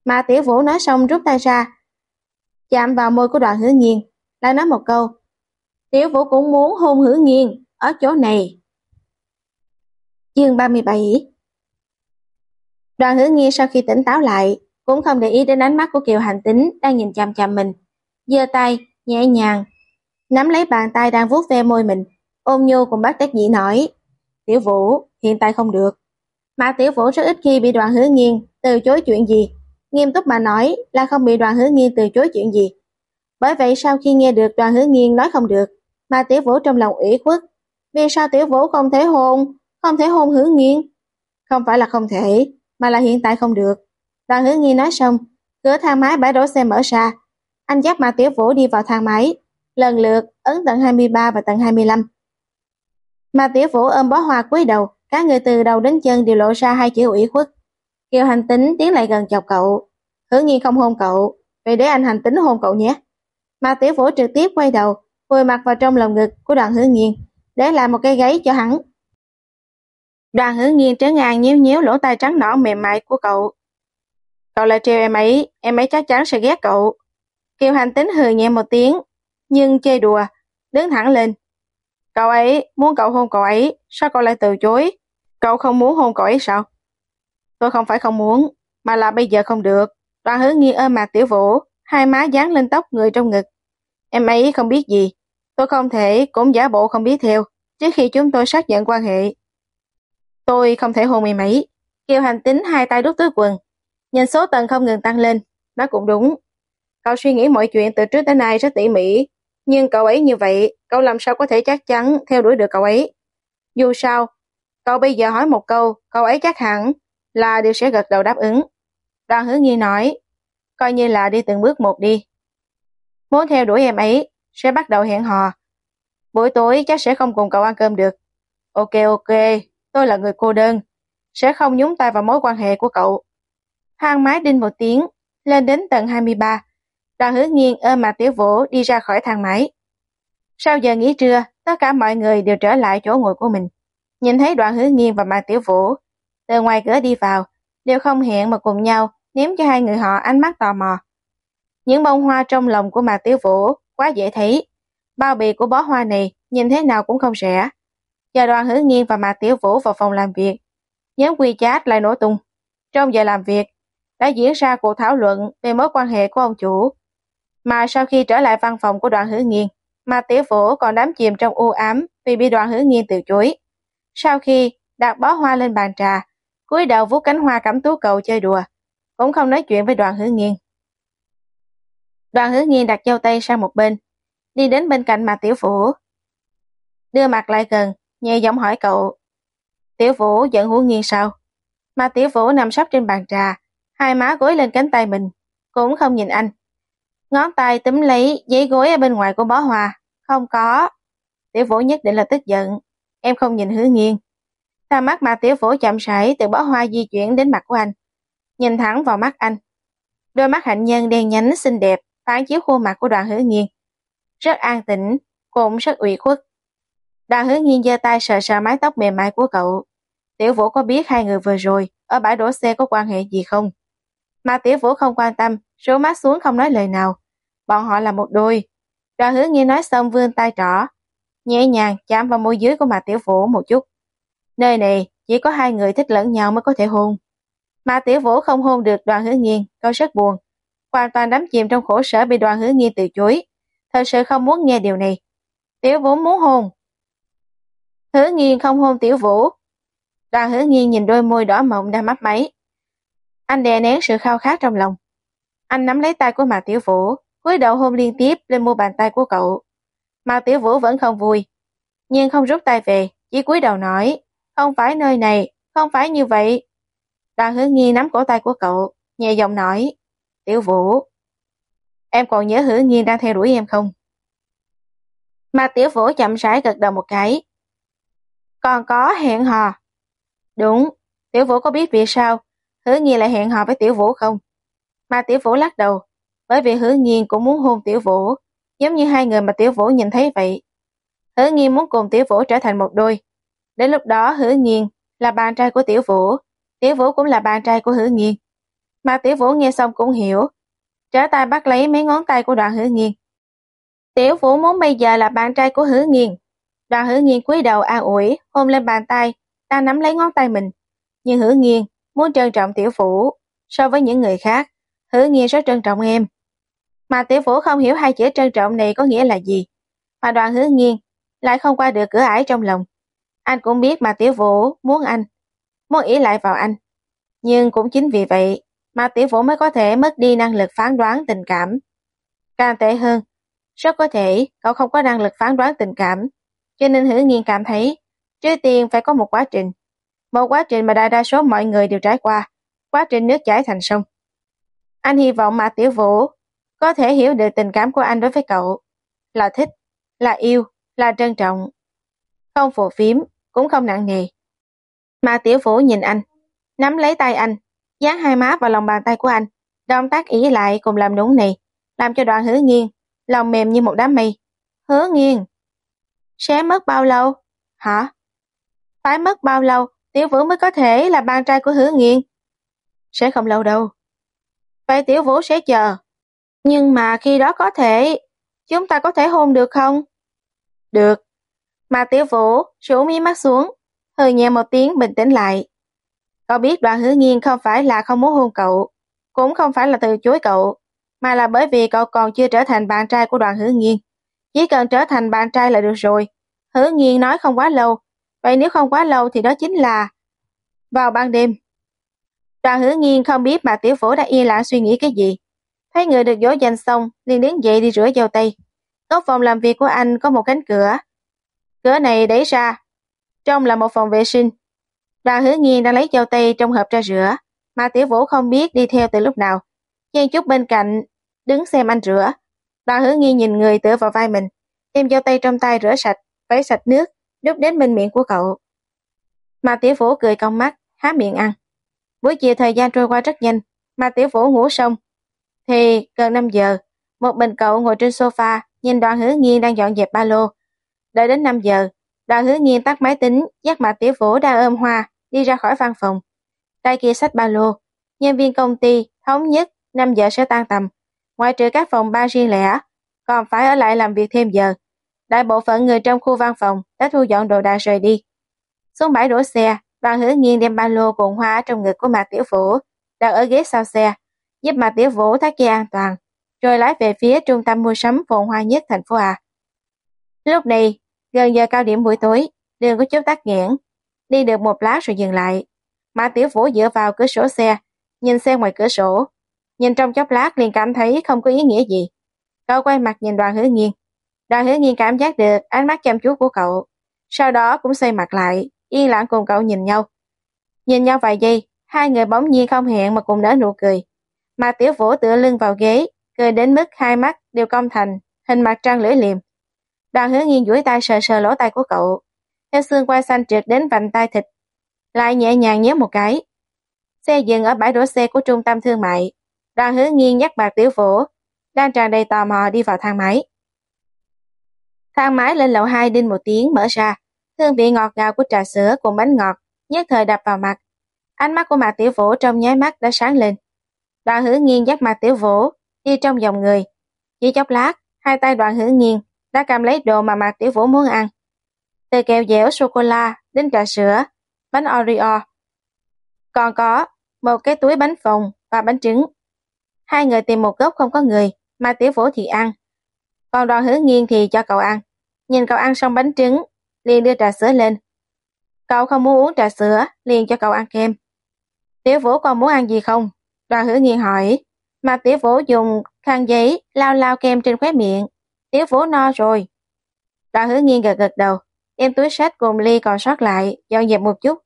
Mà Tiểu Vũ nói xong rút tay ra. Chạm vào môi của đoàn hứa nghiêng. Lại nói một câu. Tiểu Vũ cũng muốn hôn hứa nghiêng ở chỗ này. Chương 37 Đoàn hứa nghiêng sau khi tỉnh táo lại, cũng không để ý đến ánh mắt của Kiều Hành Tính đang nhìn chằm chằm mình. giơ tay, nhẹ nhàng, nắm lấy bàn tay đang vuốt ve môi mình, ôm nhu cùng bác tác dĩ nói. Tiểu Vũ, hiện tại không được. Mà Tiểu Vũ rất ít khi bị đoàn hứa nghiêng từ chối chuyện gì. Nghiêm túc mà nói là không bị đoàn hứa nghiêng từ chối chuyện gì. Bởi vậy sau khi nghe được đoàn hứa nghiên nói không được, mà Tiểu Vũ trong lòng ủy khuất. Vì sao Tiểu Vũ không thể hôn, không thể hôn hứa nghiên? Không phải là không thể, mà là hiện tại không được. Đoàn hứa nghiên nói xong, cửa thang máy bãi đổ xe mở ra. Anh dắt mà Tiểu Vũ đi vào thang máy, lần lượt ấn tầng 23 và tầng 25. Mà Tiểu Vũ ôm bó hoa cúi đầu, cả người từ đầu đến chân đều lộ ra hai chữ ủy khuất. Kiều hành tính tiến lại gần chọc cậu. Hứa nghiên không hôn cậu, vậy để anh hành tính hôn cậu nhé. Mà Tiểu Vũ trực tiếp quay đầu, vùi mặt vào trong lòng ngực của đoàn hứa nghiêng, để lại một cái gáy cho hắn. Đoàn hứa nghiêng trấn ngang nhíu nhíu lỗ tai trắng nõn mềm mại của cậu. Cậu lại trêu em ấy, em ấy chắc chắn sẽ ghét cậu. Kiều hành tính hừ nhẹ một tiếng, nhưng chơi đùa, đứng thẳng lên. Cậu ấy muốn cậu hôn cậu ấy, sao cậu lại từ chối? Cậu không muốn hôn cậu ấy sao? Tôi không phải không muốn, mà là bây giờ không được. Đoàn hứa nghiêng ôm mặt tiểu vũ, hai má dán lên tóc người trong ngực. Em ấy không biết gì, tôi không thể cũng giả bộ không biết theo, trước khi chúng tôi xác nhận quan hệ. Tôi không thể hôn em ấy. Kiều hành tính hai tay đút túi quần, nhìn số tầng không ngừng tăng lên, nó cũng đúng. Cậu suy nghĩ mọi chuyện từ trước tới nay rất tỉ mỉ, nhưng cậu ấy như vậy, cậu làm sao có thể chắc chắn theo đuổi được cậu ấy. Dù sao, cậu bây giờ hỏi một câu, cậu ấy chắc hẳn là đều sẽ gật đầu đáp ứng. Đoàn hứa nghi nói, coi như là đi từng bước một đi. Muốn theo đuổi em ấy, sẽ bắt đầu hẹn hò. Buổi tối chắc sẽ không cùng cậu ăn cơm được. Ok ok, tôi là người cô đơn, sẽ không nhúng tay vào mối quan hệ của cậu. Thang máy đinh một tiếng, lên đến tầng 23. Đoàn hứa nghiêng ôm mặt tiểu vũ đi ra khỏi thang máy. Sau giờ nghỉ trưa, tất cả mọi người đều trở lại chỗ ngồi của mình. Nhìn thấy đoàn hứa nghiêng và mặt tiểu vũ, từ ngoài cửa đi vào, đều không hẹn mà cùng nhau ném cho hai người họ ánh mắt tò mò. Những bông hoa trong lòng của Mạc tiểu vũ quá dễ thấy. Bao bì của bó hoa này nhìn thế nào cũng không rẻ. giờ đoàn hứa nghiêng và Mạc tiểu vũ vào phòng làm việc. Nhóm quy chat lại nổ tung. Trong giờ làm việc, đã diễn ra cuộc thảo luận về mối quan hệ của ông chủ. Mà sau khi trở lại văn phòng của đoàn hứa nghiên, mà tiểu vũ còn đám chìm trong u ám vì bị đoàn hứa nghiên từ chối. Sau khi đặt bó hoa lên bàn trà, cúi đầu vuốt cánh hoa cắm tú cầu chơi đùa, cũng không nói chuyện với đoàn hứa nghiên. Đoàn hứa nghiên đặt dâu tay sang một bên, đi đến bên cạnh mà tiểu vũ. Đưa mặt lại gần, nhẹ giọng hỏi cậu. Tiểu vũ giận hữu nghiên sao? Mà tiểu vũ nằm sắp trên bàn trà, hai má gối lên cánh tay mình, cũng không nhìn anh. Ngón tay túm lấy giấy gối ở bên ngoài của bó hoa, không có. Tiểu Vũ nhất định là tức giận. Em không nhìn hứa nghiêng. Tha mắt mà Tiểu Vũ chậm rãi từ bó hoa di chuyển đến mặt của anh. Nhìn thẳng vào mắt anh. Đôi mắt hạnh nhân đen nhánh xinh đẹp phản chiếu khuôn mặt của đoàn hứa nghiêng. Rất an tĩnh, cũng rất ủy khuất. Đoàn hứa nghiêng giơ tay sờ sờ mái tóc mềm mại của cậu. Tiểu Vũ có biết hai người vừa rồi ở bãi đổ xe có quan hệ gì không? Mà Tiểu Vũ không quan tâm, rú mắt xuống không nói lời nào. Bọn họ là một đôi. Đoàn hứa nghiêng nói xong vươn tay trỏ, nhẹ nhàng chạm vào môi dưới của Mạc Tiểu Vũ một chút. Nơi này chỉ có hai người thích lẫn nhau mới có thể hôn. mà Tiểu Vũ không hôn được đoàn hứa nghiêng, cậu rất buồn. Hoàn toàn đắm chìm trong khổ sở bị đoàn hứa nghi từ chối. Thật sự không muốn nghe điều này. Tiểu Vũ muốn hôn. Hứa nghiêng không hôn Tiểu Vũ. Đoàn hứa nghiêng nhìn đôi môi đỏ mộng đang mấp máy. Anh đè nén sự khao khát trong lòng. Anh nắm lấy tay của Mạc Tiểu Vũ, cúi đầu hôn liên tiếp lên mu bàn tay của cậu. Mạc Tiểu Vũ vẫn không vui, nhưng không rút tay về, chỉ cúi đầu nói, không phải nơi này, không phải như vậy. Đoàn hứa nghi nắm cổ tay của cậu, nhẹ giọng nói, Tiểu Vũ, em còn nhớ hứa nghiên đang theo đuổi em không? Mà Tiểu Vũ chậm rãi gật đầu một cái. Còn có hẹn hò. Đúng, Tiểu Vũ có biết vì sao hứa nghiên lại hẹn hò với Tiểu Vũ không? Mà Tiểu Vũ lắc đầu, bởi vì hứa nghiên cũng muốn hôn Tiểu Vũ, giống như hai người mà Tiểu Vũ nhìn thấy vậy. Hứa nghiên muốn cùng Tiểu Vũ trở thành một đôi. Đến lúc đó hứa nghiên là bạn trai của Tiểu Vũ, Tiểu Vũ cũng là bạn trai của hứa nghiên. Mà Tiểu Vũ nghe xong cũng hiểu, trở tay bắt lấy mấy ngón tay của đoạn hữu nghiên. Tiểu Vũ muốn bây giờ là bạn trai của hữu nghiên. Đoạn hữu nghiên cúi đầu an ủi, hôn lên bàn tay, ta nắm lấy ngón tay mình. Nhưng hữu nghiên muốn trân trọng Tiểu Vũ so với những người khác. hữu nghiên rất trân trọng em. Mà Tiểu Vũ không hiểu hai chữ trân trọng này có nghĩa là gì. Mà đoàn hữu nghiên lại không qua được cửa ải trong lòng. Anh cũng biết mà Tiểu Vũ muốn anh, muốn ý lại vào anh. Nhưng cũng chính vì vậy mà Tiểu Vũ mới có thể mất đi năng lực phán đoán tình cảm. Càng tệ hơn, rất có thể cậu không có năng lực phán đoán tình cảm, cho nên hữu nghiên cảm thấy trước tiên phải có một quá trình. Một quá trình mà đại đa số mọi người đều trải qua, quá trình nước chảy thành sông. Anh hy vọng mà Tiểu Vũ có thể hiểu được tình cảm của anh đối với cậu, là thích, là yêu, là trân trọng. Không phù phiếm, cũng không nặng nề. Mà Tiểu Vũ nhìn anh, nắm lấy tay anh, dán hai má vào lòng bàn tay của anh, động tác ý lại cùng làm nũng nị, làm cho đoạn hứa nghiêng, lòng mềm như một đám mây. Hứa nghiêng. Sẽ mất bao lâu? Hả? Phải mất bao lâu Tiểu Vũ mới có thể là bạn trai của hứa nghiêng? Sẽ không lâu đâu. Vậy Tiểu Vũ sẽ chờ. Nhưng mà khi đó có thể, chúng ta có thể hôn được không? Được. Mà Tiểu Vũ rủ mi mắt xuống, hơi nhẹ một tiếng bình tĩnh lại. Cậu biết đoàn hứa nghiên không phải là không muốn hôn cậu, cũng không phải là từ chối cậu, mà là bởi vì cậu còn chưa trở thành bạn trai của đoàn hứa nghiên. Chỉ cần trở thành bạn trai là được rồi. Hứa nghiên nói không quá lâu, vậy nếu không quá lâu thì đó chính là vào ban đêm. Đoàn hứa nghiên không biết mà tiểu phổ đã yên lặng suy nghĩ cái gì. Thấy người được dỗ dành xong, liền đứng dậy đi rửa dầu tay. Góc phòng làm việc của anh có một cánh cửa. Cửa này đẩy ra. Trong là một phòng vệ sinh. Đoàn hứa nghiên đang lấy dao tây trong hộp ra rửa. Mà tiểu vũ không biết đi theo từ lúc nào. Chen chút bên cạnh, đứng xem anh rửa. Đoàn hứa nghiên nhìn người tựa vào vai mình. Đem dao tây trong tay rửa sạch, vấy sạch nước, đút đến bên miệng của cậu. Mà tiểu vũ cười cong mắt, há miệng ăn. Buổi chiều thời gian trôi qua rất nhanh, mà tiểu vũ ngủ xong. Thì gần 5 giờ, một mình cậu ngồi trên sofa, nhìn đoàn hứa nghiên đang dọn dẹp ba lô. Đợi đến 5 giờ, đoàn hứa nghiên tắt máy tính, dắt mặt tiểu vũ đang ôm hoa, đi ra khỏi văn phòng. Tay kia sách ba lô, nhân viên công ty, thống nhất, 5 giờ sẽ tan tầm. Ngoài trừ các phòng ba riêng lẻ, còn phải ở lại làm việc thêm giờ. Đại bộ phận người trong khu văn phòng đã thu dọn đồ đạc rời đi. Xuống bãi đổ xe, Văn Hữu nghiên đem ba lô cuộn hoa trong ngực của Mạc Tiểu Vũ, đặt ở ghế sau xe, giúp Mạc Tiểu Vũ thắt dây an toàn, rồi lái về phía trung tâm mua sắm phồn hoa nhất thành phố A. Lúc này, gần giờ cao điểm buổi tối, đường có chút tắc nghẽn. Đi được một lát rồi dừng lại. Mã Tiểu Vũ dựa vào cửa sổ xe, nhìn xe ngoài cửa sổ. Nhìn trong chốc lát liền cảm thấy không có ý nghĩa gì. Cậu quay mặt nhìn đoàn hứa nghiên. Đoàn hứa nghiên cảm giác được ánh mắt chăm chú của cậu. Sau đó cũng xoay mặt lại, yên lặng cùng cậu nhìn nhau. Nhìn nhau vài giây, hai người bỗng nhiên không hẹn mà cùng nở nụ cười. Mà tiểu vũ tựa lưng vào ghế, cười đến mức hai mắt đều cong thành, hình mặt trăng lưỡi liềm. Đoàn hứa nghiên duỗi tay sờ sờ lỗ tai của cậu, theo xương quai xanh trượt đến vành tay thịt, lại nhẹ nhàng nhớ một cái. Xe dừng ở bãi đổ xe của trung tâm thương mại. Đoàn hứa nghiêng nhắc bạc tiểu vũ, đang tràn đầy tò mò đi vào thang máy. Thang máy lên lầu 2 đinh một tiếng mở ra, hương vị ngọt ngào của trà sữa cùng bánh ngọt nhất thời đập vào mặt. Ánh mắt của Mạc Tiểu Vũ trong nháy mắt đã sáng lên. Đoàn hứa nghiêng dắt Mạc Tiểu Vũ đi trong dòng người. Chỉ chốc lát, hai tay đoàn hứa nghiêng đã cầm lấy đồ mà Mạc Tiểu Vũ muốn ăn. Từ kẹo dẻo sô-cô-la đến trà sữa, bánh Oreo. Còn có một cái túi bánh phồng và bánh trứng. Hai người tìm một gốc không có người, mà Tiểu Vũ thì ăn. Còn đoàn hứa nghiêng thì cho cậu ăn. Nhìn cậu ăn xong bánh trứng, liền đưa trà sữa lên. Cậu không muốn uống trà sữa, liền cho cậu ăn kem. Tiểu Vũ còn muốn ăn gì không? Đoàn hứa nghiêng hỏi. Mà Tiểu Vũ dùng khăn giấy lao lao kem trên khóe miệng. Tiểu Vũ no rồi. Đoàn hứa nghiêng gật gật đầu, đem túi sách cùng ly còn sót lại, dọn dẹp một chút,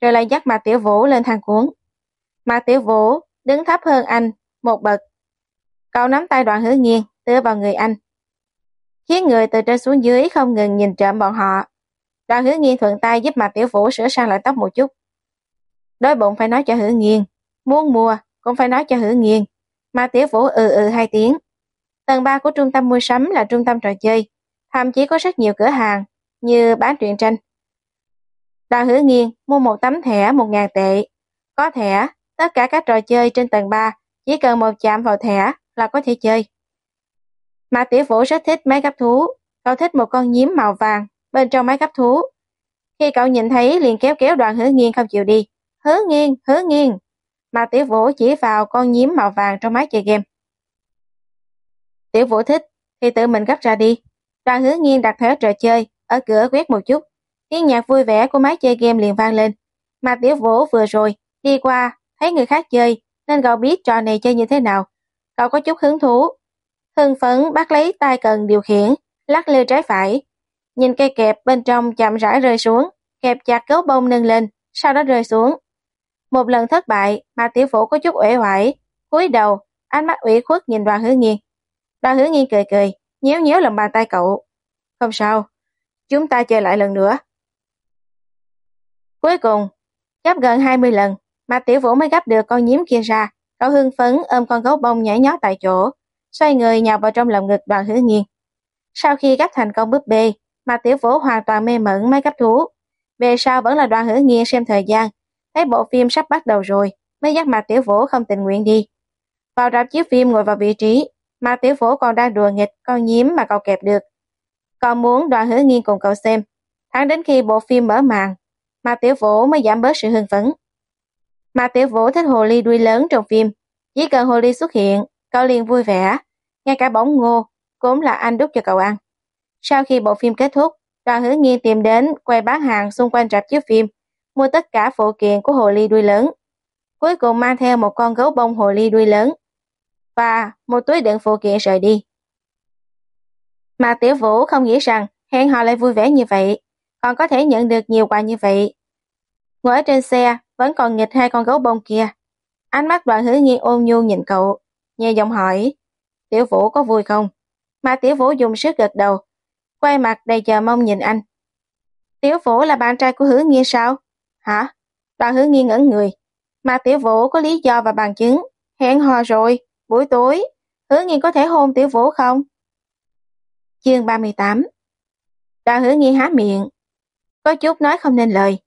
rồi lại dắt Mạc Tiểu Vũ lên thang cuốn. Mạc Tiểu Vũ đứng thấp hơn anh, một bậc. Cậu nắm tay đoạn hứa nghiêng, tựa vào người anh. Khiến người từ trên xuống dưới không ngừng nhìn trộm bọn họ. Đoạn hứa nghiêng thuận tay giúp Mạc Tiểu Vũ sửa sang lại tóc một chút. Đói bụng phải nói cho hứa nghiêng, muốn mua cũng phải nói cho hứa nghiêng. Mạc Tiểu Vũ ừ ừ hai tiếng. Tầng 3 của trung tâm mua sắm là trung tâm trò chơi, thậm chí có rất nhiều cửa hàng như bán truyện tranh. Đoàn hứa nghiêng mua một tấm thẻ 1.000 tệ. Có thẻ, tất cả các trò chơi trên tầng 3 chỉ cần một chạm vào thẻ là có thể chơi. Mạc Tiểu Vũ rất thích máy gấp thú, cậu thích một con nhím màu vàng bên trong máy gấp thú. Khi cậu nhìn thấy liền kéo kéo đoàn hứa nghiêng không chịu đi. Hứa nghiêng, hứa nghiêng. Mạc Tiểu Vũ chỉ vào con nhím màu vàng trong máy chơi game. Tiểu Vũ thích thì tự mình gấp ra đi. Đoàn hứa nghiêng đặt thẻ trò chơi ở cửa quét một chút. Tiếng nhạc vui vẻ của máy chơi game liền vang lên. Mà Tiểu Vũ vừa rồi đi qua thấy người khác chơi nên cậu biết trò này chơi như thế nào. Cậu có chút hứng thú. Hưng phấn bắt lấy tay cần điều khiển, lắc lư trái phải. Nhìn cây kẹp bên trong chậm rãi rơi xuống, kẹp chặt cấu bông nâng lên, sau đó rơi xuống. Một lần thất bại mà Tiểu Vũ có chút uể oải, cúi đầu, ánh mắt ủy khuất nhìn đoàn hứa nghiên. Đoàn hứa nghiên cười cười, nhéo nhéo lòng bàn tay cậu. Không sao, chúng ta chơi lại lần nữa. Cuối cùng, gấp gần 20 lần, mà tiểu vũ mới gấp được con nhím kia ra. Cậu hưng phấn ôm con gấu bông nhảy nhót tại chỗ, xoay người nhào vào trong lòng ngực đoàn hứa nghiên. Sau khi gấp thành công búp bê, mà tiểu vũ hoàn toàn mê mẩn máy gấp thú. Về sau vẫn là đoàn hứa nghiên xem thời gian, thấy bộ phim sắp bắt đầu rồi, mới dắt mặt tiểu vũ không tình nguyện đi. Vào rạp chiếu phim ngồi vào vị trí, mà tiểu vũ còn đang đùa nghịch con nhím mà cậu kẹp được. Còn muốn đoàn hứa nghiên cùng cậu xem, Hắn đến khi bộ phim mở màn, mà tiểu vũ mới giảm bớt sự hưng phấn. Mà tiểu vũ thích hồ ly đuôi lớn trong phim, chỉ cần hồ ly xuất hiện, cậu liền vui vẻ, ngay cả bóng ngô cũng là anh đút cho cậu ăn. Sau khi bộ phim kết thúc, đoàn hứa nghiên tìm đến quầy bán hàng xung quanh rạp chiếu phim, mua tất cả phụ kiện của hồ ly đuôi lớn. Cuối cùng mang theo một con gấu bông hồ ly đuôi lớn và một túi đựng phụ kiện rời đi. Mà Tiểu Vũ không nghĩ rằng hẹn hò lại vui vẻ như vậy, còn có thể nhận được nhiều quà như vậy. Ngồi ở trên xe, vẫn còn nghịch hai con gấu bông kia. Ánh mắt đoàn hứa nghiên ôn nhu nhìn cậu, nhẹ giọng hỏi, Tiểu Vũ có vui không? Mà Tiểu Vũ dùng sức gật đầu, quay mặt đầy chờ mong nhìn anh. Tiểu Vũ là bạn trai của hứa nghiên sao? Hả? Đoàn hứa nghiên ngẩn người. Mà Tiểu Vũ có lý do và bằng chứng. Hẹn hò rồi, buổi tối, hứa nghiên có thể hôn Tiểu Vũ không? Chương 38 Đoàn hứa nghi há miệng, có chút nói không nên lời.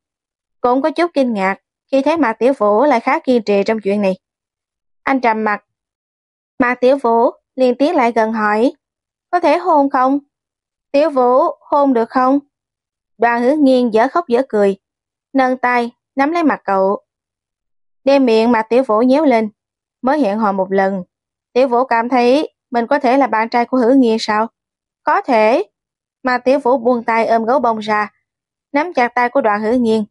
Cũng có chút kinh ngạc khi thấy Mạc Tiểu Vũ lại khá kiên trì trong chuyện này. Anh trầm mặt. Mạc Tiểu Vũ liền tiến lại gần hỏi, có thể hôn không? Tiểu Vũ, hôn được không? Đoàn hứa nghiêng dở khóc dở cười, nâng tay, nắm lấy mặt cậu. Đem miệng Mạc Tiểu Vũ nhéo lên, mới hẹn hò một lần. Tiểu Vũ cảm thấy mình có thể là bạn trai của hứa nghiêng sao? Có thể. Mà tiểu vũ buông tay ôm gấu bông ra, nắm chặt tay của đoạn hữu nghiêng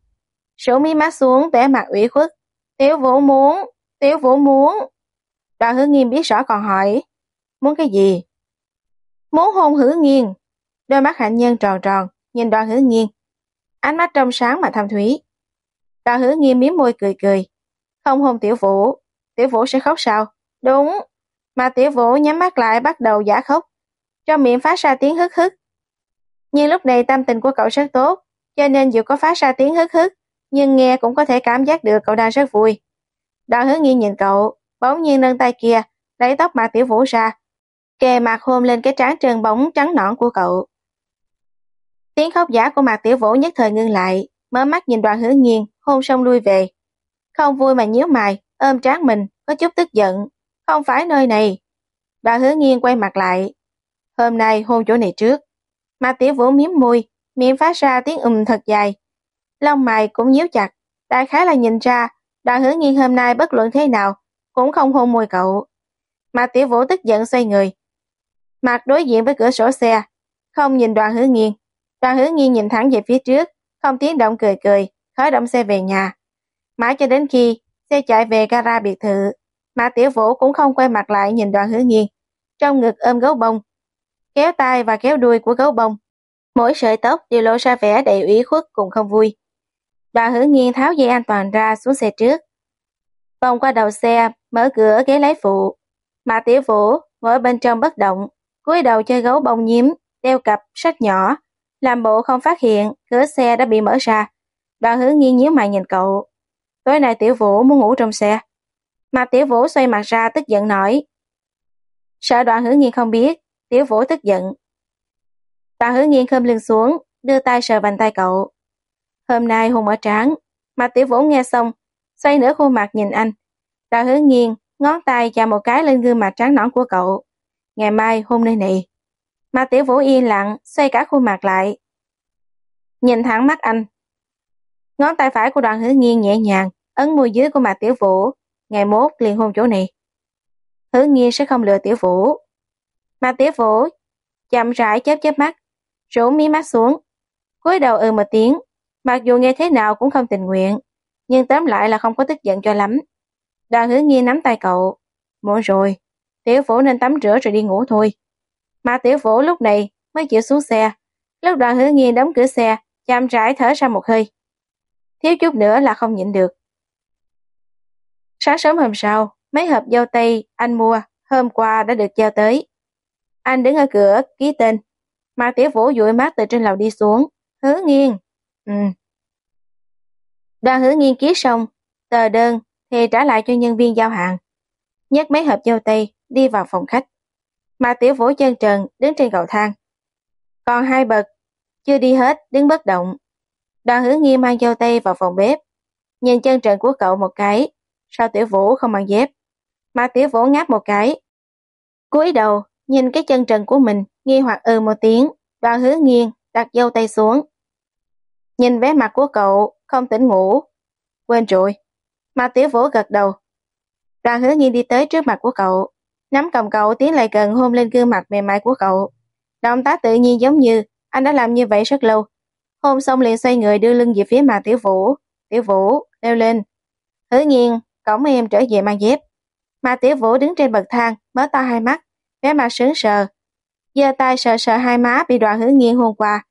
Sổ mí mắt xuống vẻ mặt ủy khuất. Tiểu vũ muốn, tiểu vũ muốn. Đoạn hữu nghiêng biết rõ còn hỏi. Muốn cái gì? Muốn hôn hữu nghiên. Đôi mắt hạnh nhân tròn tròn, nhìn đoạn hữu nghiên. Ánh mắt trong sáng mà thâm thúy. Đoạn hữu nghiên miếm môi cười cười. Không hôn tiểu vũ, tiểu vũ sẽ khóc sao? Đúng. Mà tiểu vũ nhắm mắt lại bắt đầu giả khóc cho miệng phát ra tiếng hức hức. Nhưng lúc này tâm tình của cậu rất tốt, cho nên dù có phát ra tiếng hức hức, nhưng nghe cũng có thể cảm giác được cậu đang rất vui. Đoàn hướng nghiêng nhìn cậu, bỗng nhiên nâng tay kia, lấy tóc Mạc Tiểu Vũ ra, kề mặt hôn lên cái trán trơn bóng trắng nõn của cậu. Tiếng khóc giả của Mạc Tiểu Vũ nhất thời ngưng lại, mở mắt nhìn đoàn hướng nghiêng, hôn xong lui về. Không vui mà nhíu mày, ôm trán mình, có chút tức giận. Không phải nơi này. Đoàn hướng nghiêng quay mặt lại. Hôm nay hôn chỗ này trước. mà Tiểu Vũ miếm môi, miệng phát ra tiếng ùm thật dài. Lông mày cũng nhíu chặt, đại khái là nhìn ra, đoàn hứa nghiêng hôm nay bất luận thế nào, cũng không hôn môi cậu. mà Tiểu Vũ tức giận xoay người. Mặt đối diện với cửa sổ xe, không nhìn đoàn hứa nghiêng. Đoàn hứa nghiêng nhìn thẳng về phía trước, không tiếng động cười cười, khởi động xe về nhà. Mãi cho đến khi xe chạy về gara biệt thự, mà Tiểu Vũ cũng không quay mặt lại nhìn đoàn hứa nghiêng. Trong ngực ôm gấu bông, kéo tay và kéo đuôi của gấu bông. Mỗi sợi tóc đều lộ ra vẻ đầy ủy khuất cùng không vui. Đoàn hữu nghiên tháo dây an toàn ra xuống xe trước. Vòng qua đầu xe, mở cửa ghế lái phụ. mà Tiểu Vũ ngồi bên trong bất động, cúi đầu chơi gấu bông nhím, đeo cặp sách nhỏ, làm bộ không phát hiện cửa xe đã bị mở ra. Đoàn hữu nghiên nhíu mày nhìn cậu. Tối nay Tiểu Vũ muốn ngủ trong xe. Mà Tiểu Vũ xoay mặt ra tức giận nói. Sợ đoàn hữu nghiên không biết, Tiểu Vũ tức giận. Đoàn hứa nghiên khâm lưng xuống, đưa tay sờ bàn tay cậu. Hôm nay hùng ở trán, mà Tiểu Vũ nghe xong, xoay nửa khuôn mặt nhìn anh. Đoàn hứa nghiên, ngón tay chạm một cái lên gương mặt trắng nõn của cậu. Ngày mai hôn nơi này. Mà Tiểu Vũ yên lặng, xoay cả khuôn mặt lại. Nhìn thẳng mắt anh. Ngón tay phải của đoàn hứa nghiêng nhẹ nhàng, ấn môi dưới của mặt Tiểu Vũ. Ngày mốt liền hôn chỗ này. Hứa nghiêng sẽ không lừa Tiểu Vũ. Mà Tiểu Vũ chậm rãi chớp chớp mắt, rủ mí mắt xuống. cúi đầu ừ một tiếng, mặc dù nghe thế nào cũng không tình nguyện, nhưng tóm lại là không có tức giận cho lắm. Đoàn hứa nghi nắm tay cậu. Muộn rồi, Tiểu Vũ nên tắm rửa rồi đi ngủ thôi. Mà Tiểu Vũ lúc này mới chịu xuống xe. Lúc đoàn hứa nghi đóng cửa xe, chậm rãi thở ra một hơi. Thiếu chút nữa là không nhịn được. Sáng sớm hôm sau, mấy hộp dâu tây anh mua hôm qua đã được giao tới. Anh đứng ở cửa ký tên. Mà Tiểu Vũ dụi mắt từ trên lầu đi xuống. Hứa nghiêng. Ừ. Đoàn hứa nghiêng ký xong, tờ đơn thì trả lại cho nhân viên giao hàng. Nhấc mấy hộp dâu tây đi vào phòng khách mà tiểu vũ chân trần đứng trên cầu thang. Còn hai bậc, chưa đi hết, đứng bất động. Đoàn hứa nghiêng mang dâu tay vào phòng bếp, nhìn chân trần của cậu một cái, sao tiểu vũ không mang dép. Mà tiểu vũ ngáp một cái. cúi đầu, nhìn cái chân trần của mình, nghi hoặc ừ một tiếng, đoàn hứa nghiêng, đặt dâu tay xuống. Nhìn vẻ mặt của cậu, không tỉnh ngủ. Quên rồi. Mà tiểu vũ gật đầu. Đoàn hứa nghiêng đi tới trước mặt của cậu, nắm cầm cậu tiến lại gần hôn lên gương mặt mềm mại của cậu. Động tác tự nhiên giống như anh đã làm như vậy rất lâu. Hôn xong liền xoay người đưa lưng về phía mặt tiểu vũ. Tiểu vũ, leo lên. Hứa nghiêng cổng em trở về mang dép. Mà tiểu vũ đứng trên bậc thang, mở to hai mắt, vẻ mặt sướng sờ. giơ tay sờ sờ hai má bị đoạn hứa nghiêng hôn qua.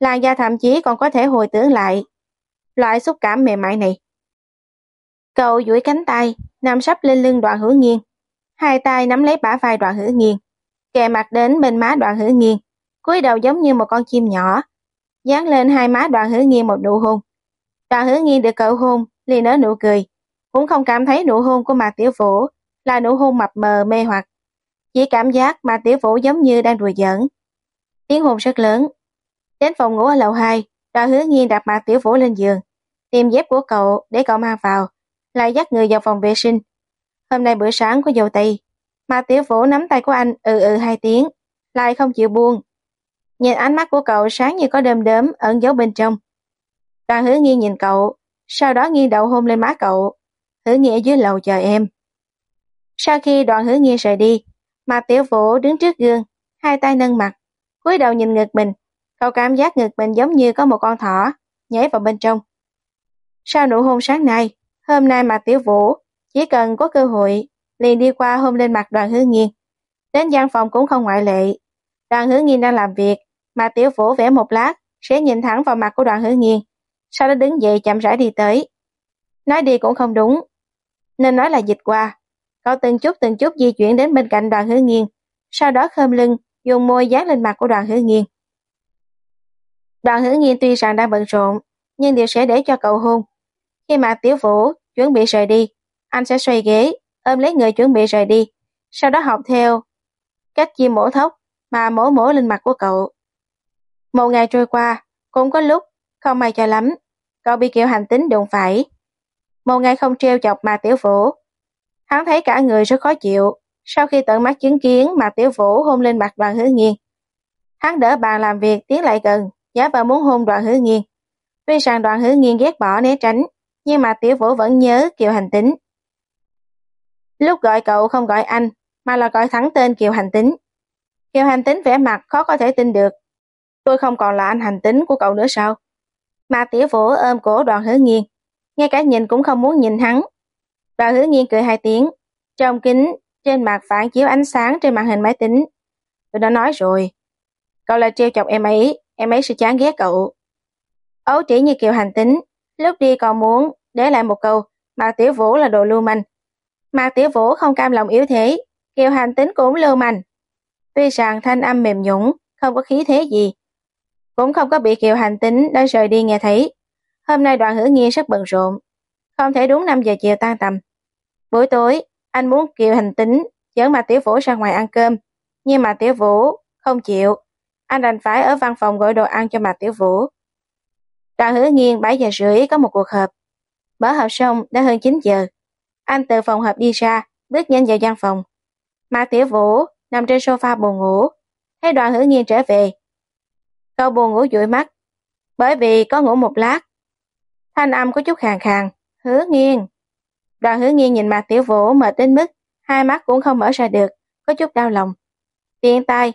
Làn da thậm chí còn có thể hồi tưởng lại. Loại xúc cảm mềm mại này. Cậu duỗi cánh tay, nằm sắp lên lưng đoạn hứa nghiêng, hai tay nắm lấy bả vai đoạn hữu nghiên, kề mặt đến bên má đoạn hữu nghiên, cúi đầu giống như một con chim nhỏ, dán lên hai má đoạn hữu nghiên một nụ hôn. Đoạn hữu nghiên được cậu hôn, liền nở nụ cười, cũng không cảm thấy nụ hôn của Mạc Tiểu Vũ là nụ hôn mập mờ mê hoặc, chỉ cảm giác mà Tiểu Vũ giống như đang đùa giỡn. Tiếng hồn rất lớn. Đến phòng ngủ ở lầu 2, đoạn hứa nghiên đặt mặt Tiểu Vũ lên giường, tìm dép của cậu để cậu mang vào, lại dắt người vào phòng vệ sinh, Hôm nay bữa sáng có dầu tây. Mà tiểu vũ nắm tay của anh ừ ừ hai tiếng, lại không chịu buông. Nhìn ánh mắt của cậu sáng như có đơm đớm ẩn giấu bên trong. Đoàn hứa nghiêng nhìn cậu, sau đó nghiêng đầu hôn lên má cậu. Hứa nghiêng ở dưới lầu chờ em. Sau khi đoàn hứa nghiêng rời đi, mà tiểu vũ đứng trước gương, hai tay nâng mặt, cúi đầu nhìn ngực mình. Cậu cảm giác ngực mình giống như có một con thỏ, nhảy vào bên trong. Sau nụ hôn sáng nay, hôm nay mà tiểu vũ chỉ cần có cơ hội, liền đi qua hôn lên mặt đoàn hứa nghiên. Đến gian phòng cũng không ngoại lệ. Đoàn hứa nghiên đang làm việc, mà tiểu vũ vẽ một lát, sẽ nhìn thẳng vào mặt của đoàn hứa nghiên. Sau đó đứng dậy chậm rãi đi tới. Nói đi cũng không đúng, nên nói là dịch qua. Cậu từng chút từng chút di chuyển đến bên cạnh đoàn hứa nghiên, sau đó khơm lưng, dùng môi dán lên mặt của đoàn hứa nghiên. Đoàn hữu nghiên tuy rằng đang bận rộn, nhưng đều sẽ để cho cậu hôn. Khi mà Tiểu Vũ chuẩn bị rời đi, anh sẽ xoay ghế, ôm lấy người chuẩn bị rời đi, sau đó học theo cách chim mổ thóc mà mổ mổ lên mặt của cậu. Một ngày trôi qua, cũng có lúc không may cho lắm, cậu bị kiểu Hành Tính đụng phải. Một ngày không treo chọc mà Tiểu Vũ. Hắn thấy cả người rất khó chịu, sau khi tận mắt chứng kiến mà Tiểu Vũ hôn lên mặt đoàn hứa nghiên. Hắn đỡ bàn làm việc tiến lại gần, giả vờ muốn hôn đoàn hứa nghiên. Tuy rằng đoàn hứa nghiên ghét bỏ né tránh, nhưng mà Tiểu Vũ vẫn nhớ Kiều Hành Tính. Lúc gọi cậu không gọi anh, mà là gọi thẳng tên Kiều Hành Tính. Kiều Hành Tính vẻ mặt khó có thể tin được. Tôi không còn là anh hành tính của cậu nữa sao? Mà Tiểu Vũ ôm cổ đoàn hứa nghiên, ngay cả nhìn cũng không muốn nhìn hắn. Đoàn hứa nghiên cười hai tiếng, trong kính, trên mặt phản chiếu ánh sáng trên màn hình máy tính. Tôi đã nói rồi, cậu là trêu chọc em ấy, em ấy sẽ chán ghét cậu. Ấu chỉ như Kiều Hành Tính, lúc đi còn muốn để lại một câu, mà Tiểu Vũ là đồ lưu manh. Mà Tiểu Vũ không cam lòng yếu thế, Kiều Hành Tính cũng lưu manh. Tuy rằng thanh âm mềm nhũng, không có khí thế gì, cũng không có bị Kiều Hành Tính đã rời đi nghe thấy. Hôm nay đoạn hữu nghiên rất bận rộn, không thể đúng 5 giờ chiều tan tầm. Buổi tối, anh muốn Kiều Hành Tính dẫn mà Tiểu Vũ ra ngoài ăn cơm, nhưng mà Tiểu Vũ không chịu. Anh đành phải ở văn phòng gọi đồ ăn cho mà Tiểu Vũ. Đoàn hứa nghiên 7 giờ rưỡi có một cuộc họp. Mở họp xong đã hơn 9 giờ. Anh từ phòng họp đi ra, bước nhanh vào văn phòng. Mà Tiểu Vũ nằm trên sofa buồn ngủ. Thấy đoàn hữu nghiên trở về. Cậu buồn ngủ dụi mắt. Bởi vì có ngủ một lát. Thanh âm có chút khàn khàn. Hứa nghiên. Đoàn hứa nghiêng nhìn mặt Tiểu Vũ mệt đến mức hai mắt cũng không mở ra được. Có chút đau lòng. Tiện tay.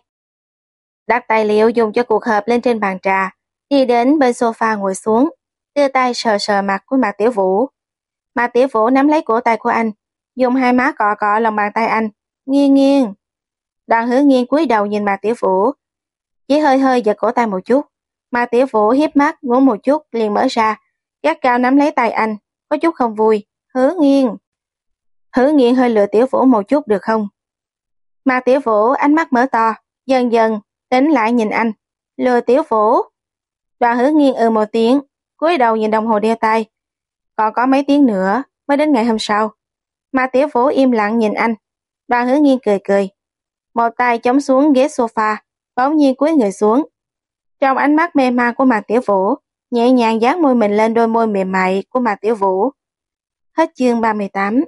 Đặt tài liệu dùng cho cuộc họp lên trên bàn trà đi đến bên sofa ngồi xuống, đưa tay sờ sờ mặt của mặt Tiểu Vũ. mặt Tiểu Vũ nắm lấy cổ tay của anh, dùng hai má cọ cọ lòng bàn tay anh, nghiêng nghiêng. Đoàn hứa nghiêng cúi đầu nhìn mặt Tiểu Vũ, chỉ hơi hơi giật cổ tay một chút. mặt Tiểu Vũ hiếp mắt ngủ một chút liền mở ra, gắt cao nắm lấy tay anh, có chút không vui, hứa nghiêng. Hứa nghiêng hơi lừa Tiểu Vũ một chút được không? mà Tiểu Vũ ánh mắt mở to, dần dần, tính lại nhìn anh, lừa Tiểu Vũ. Đoàn hứa nghiêng ừ một tiếng, cúi đầu nhìn đồng hồ đeo tay. Còn có mấy tiếng nữa mới đến ngày hôm sau. Mà tiểu vũ im lặng nhìn anh. Đoàn hứa nghiêng cười cười. Một tay chống xuống ghế sofa, bỗng nhiên cúi người xuống. Trong ánh mắt mê man của mặt Tiểu Vũ, nhẹ nhàng dán môi mình lên đôi môi mềm mại của mặt Tiểu Vũ. Hết chương 38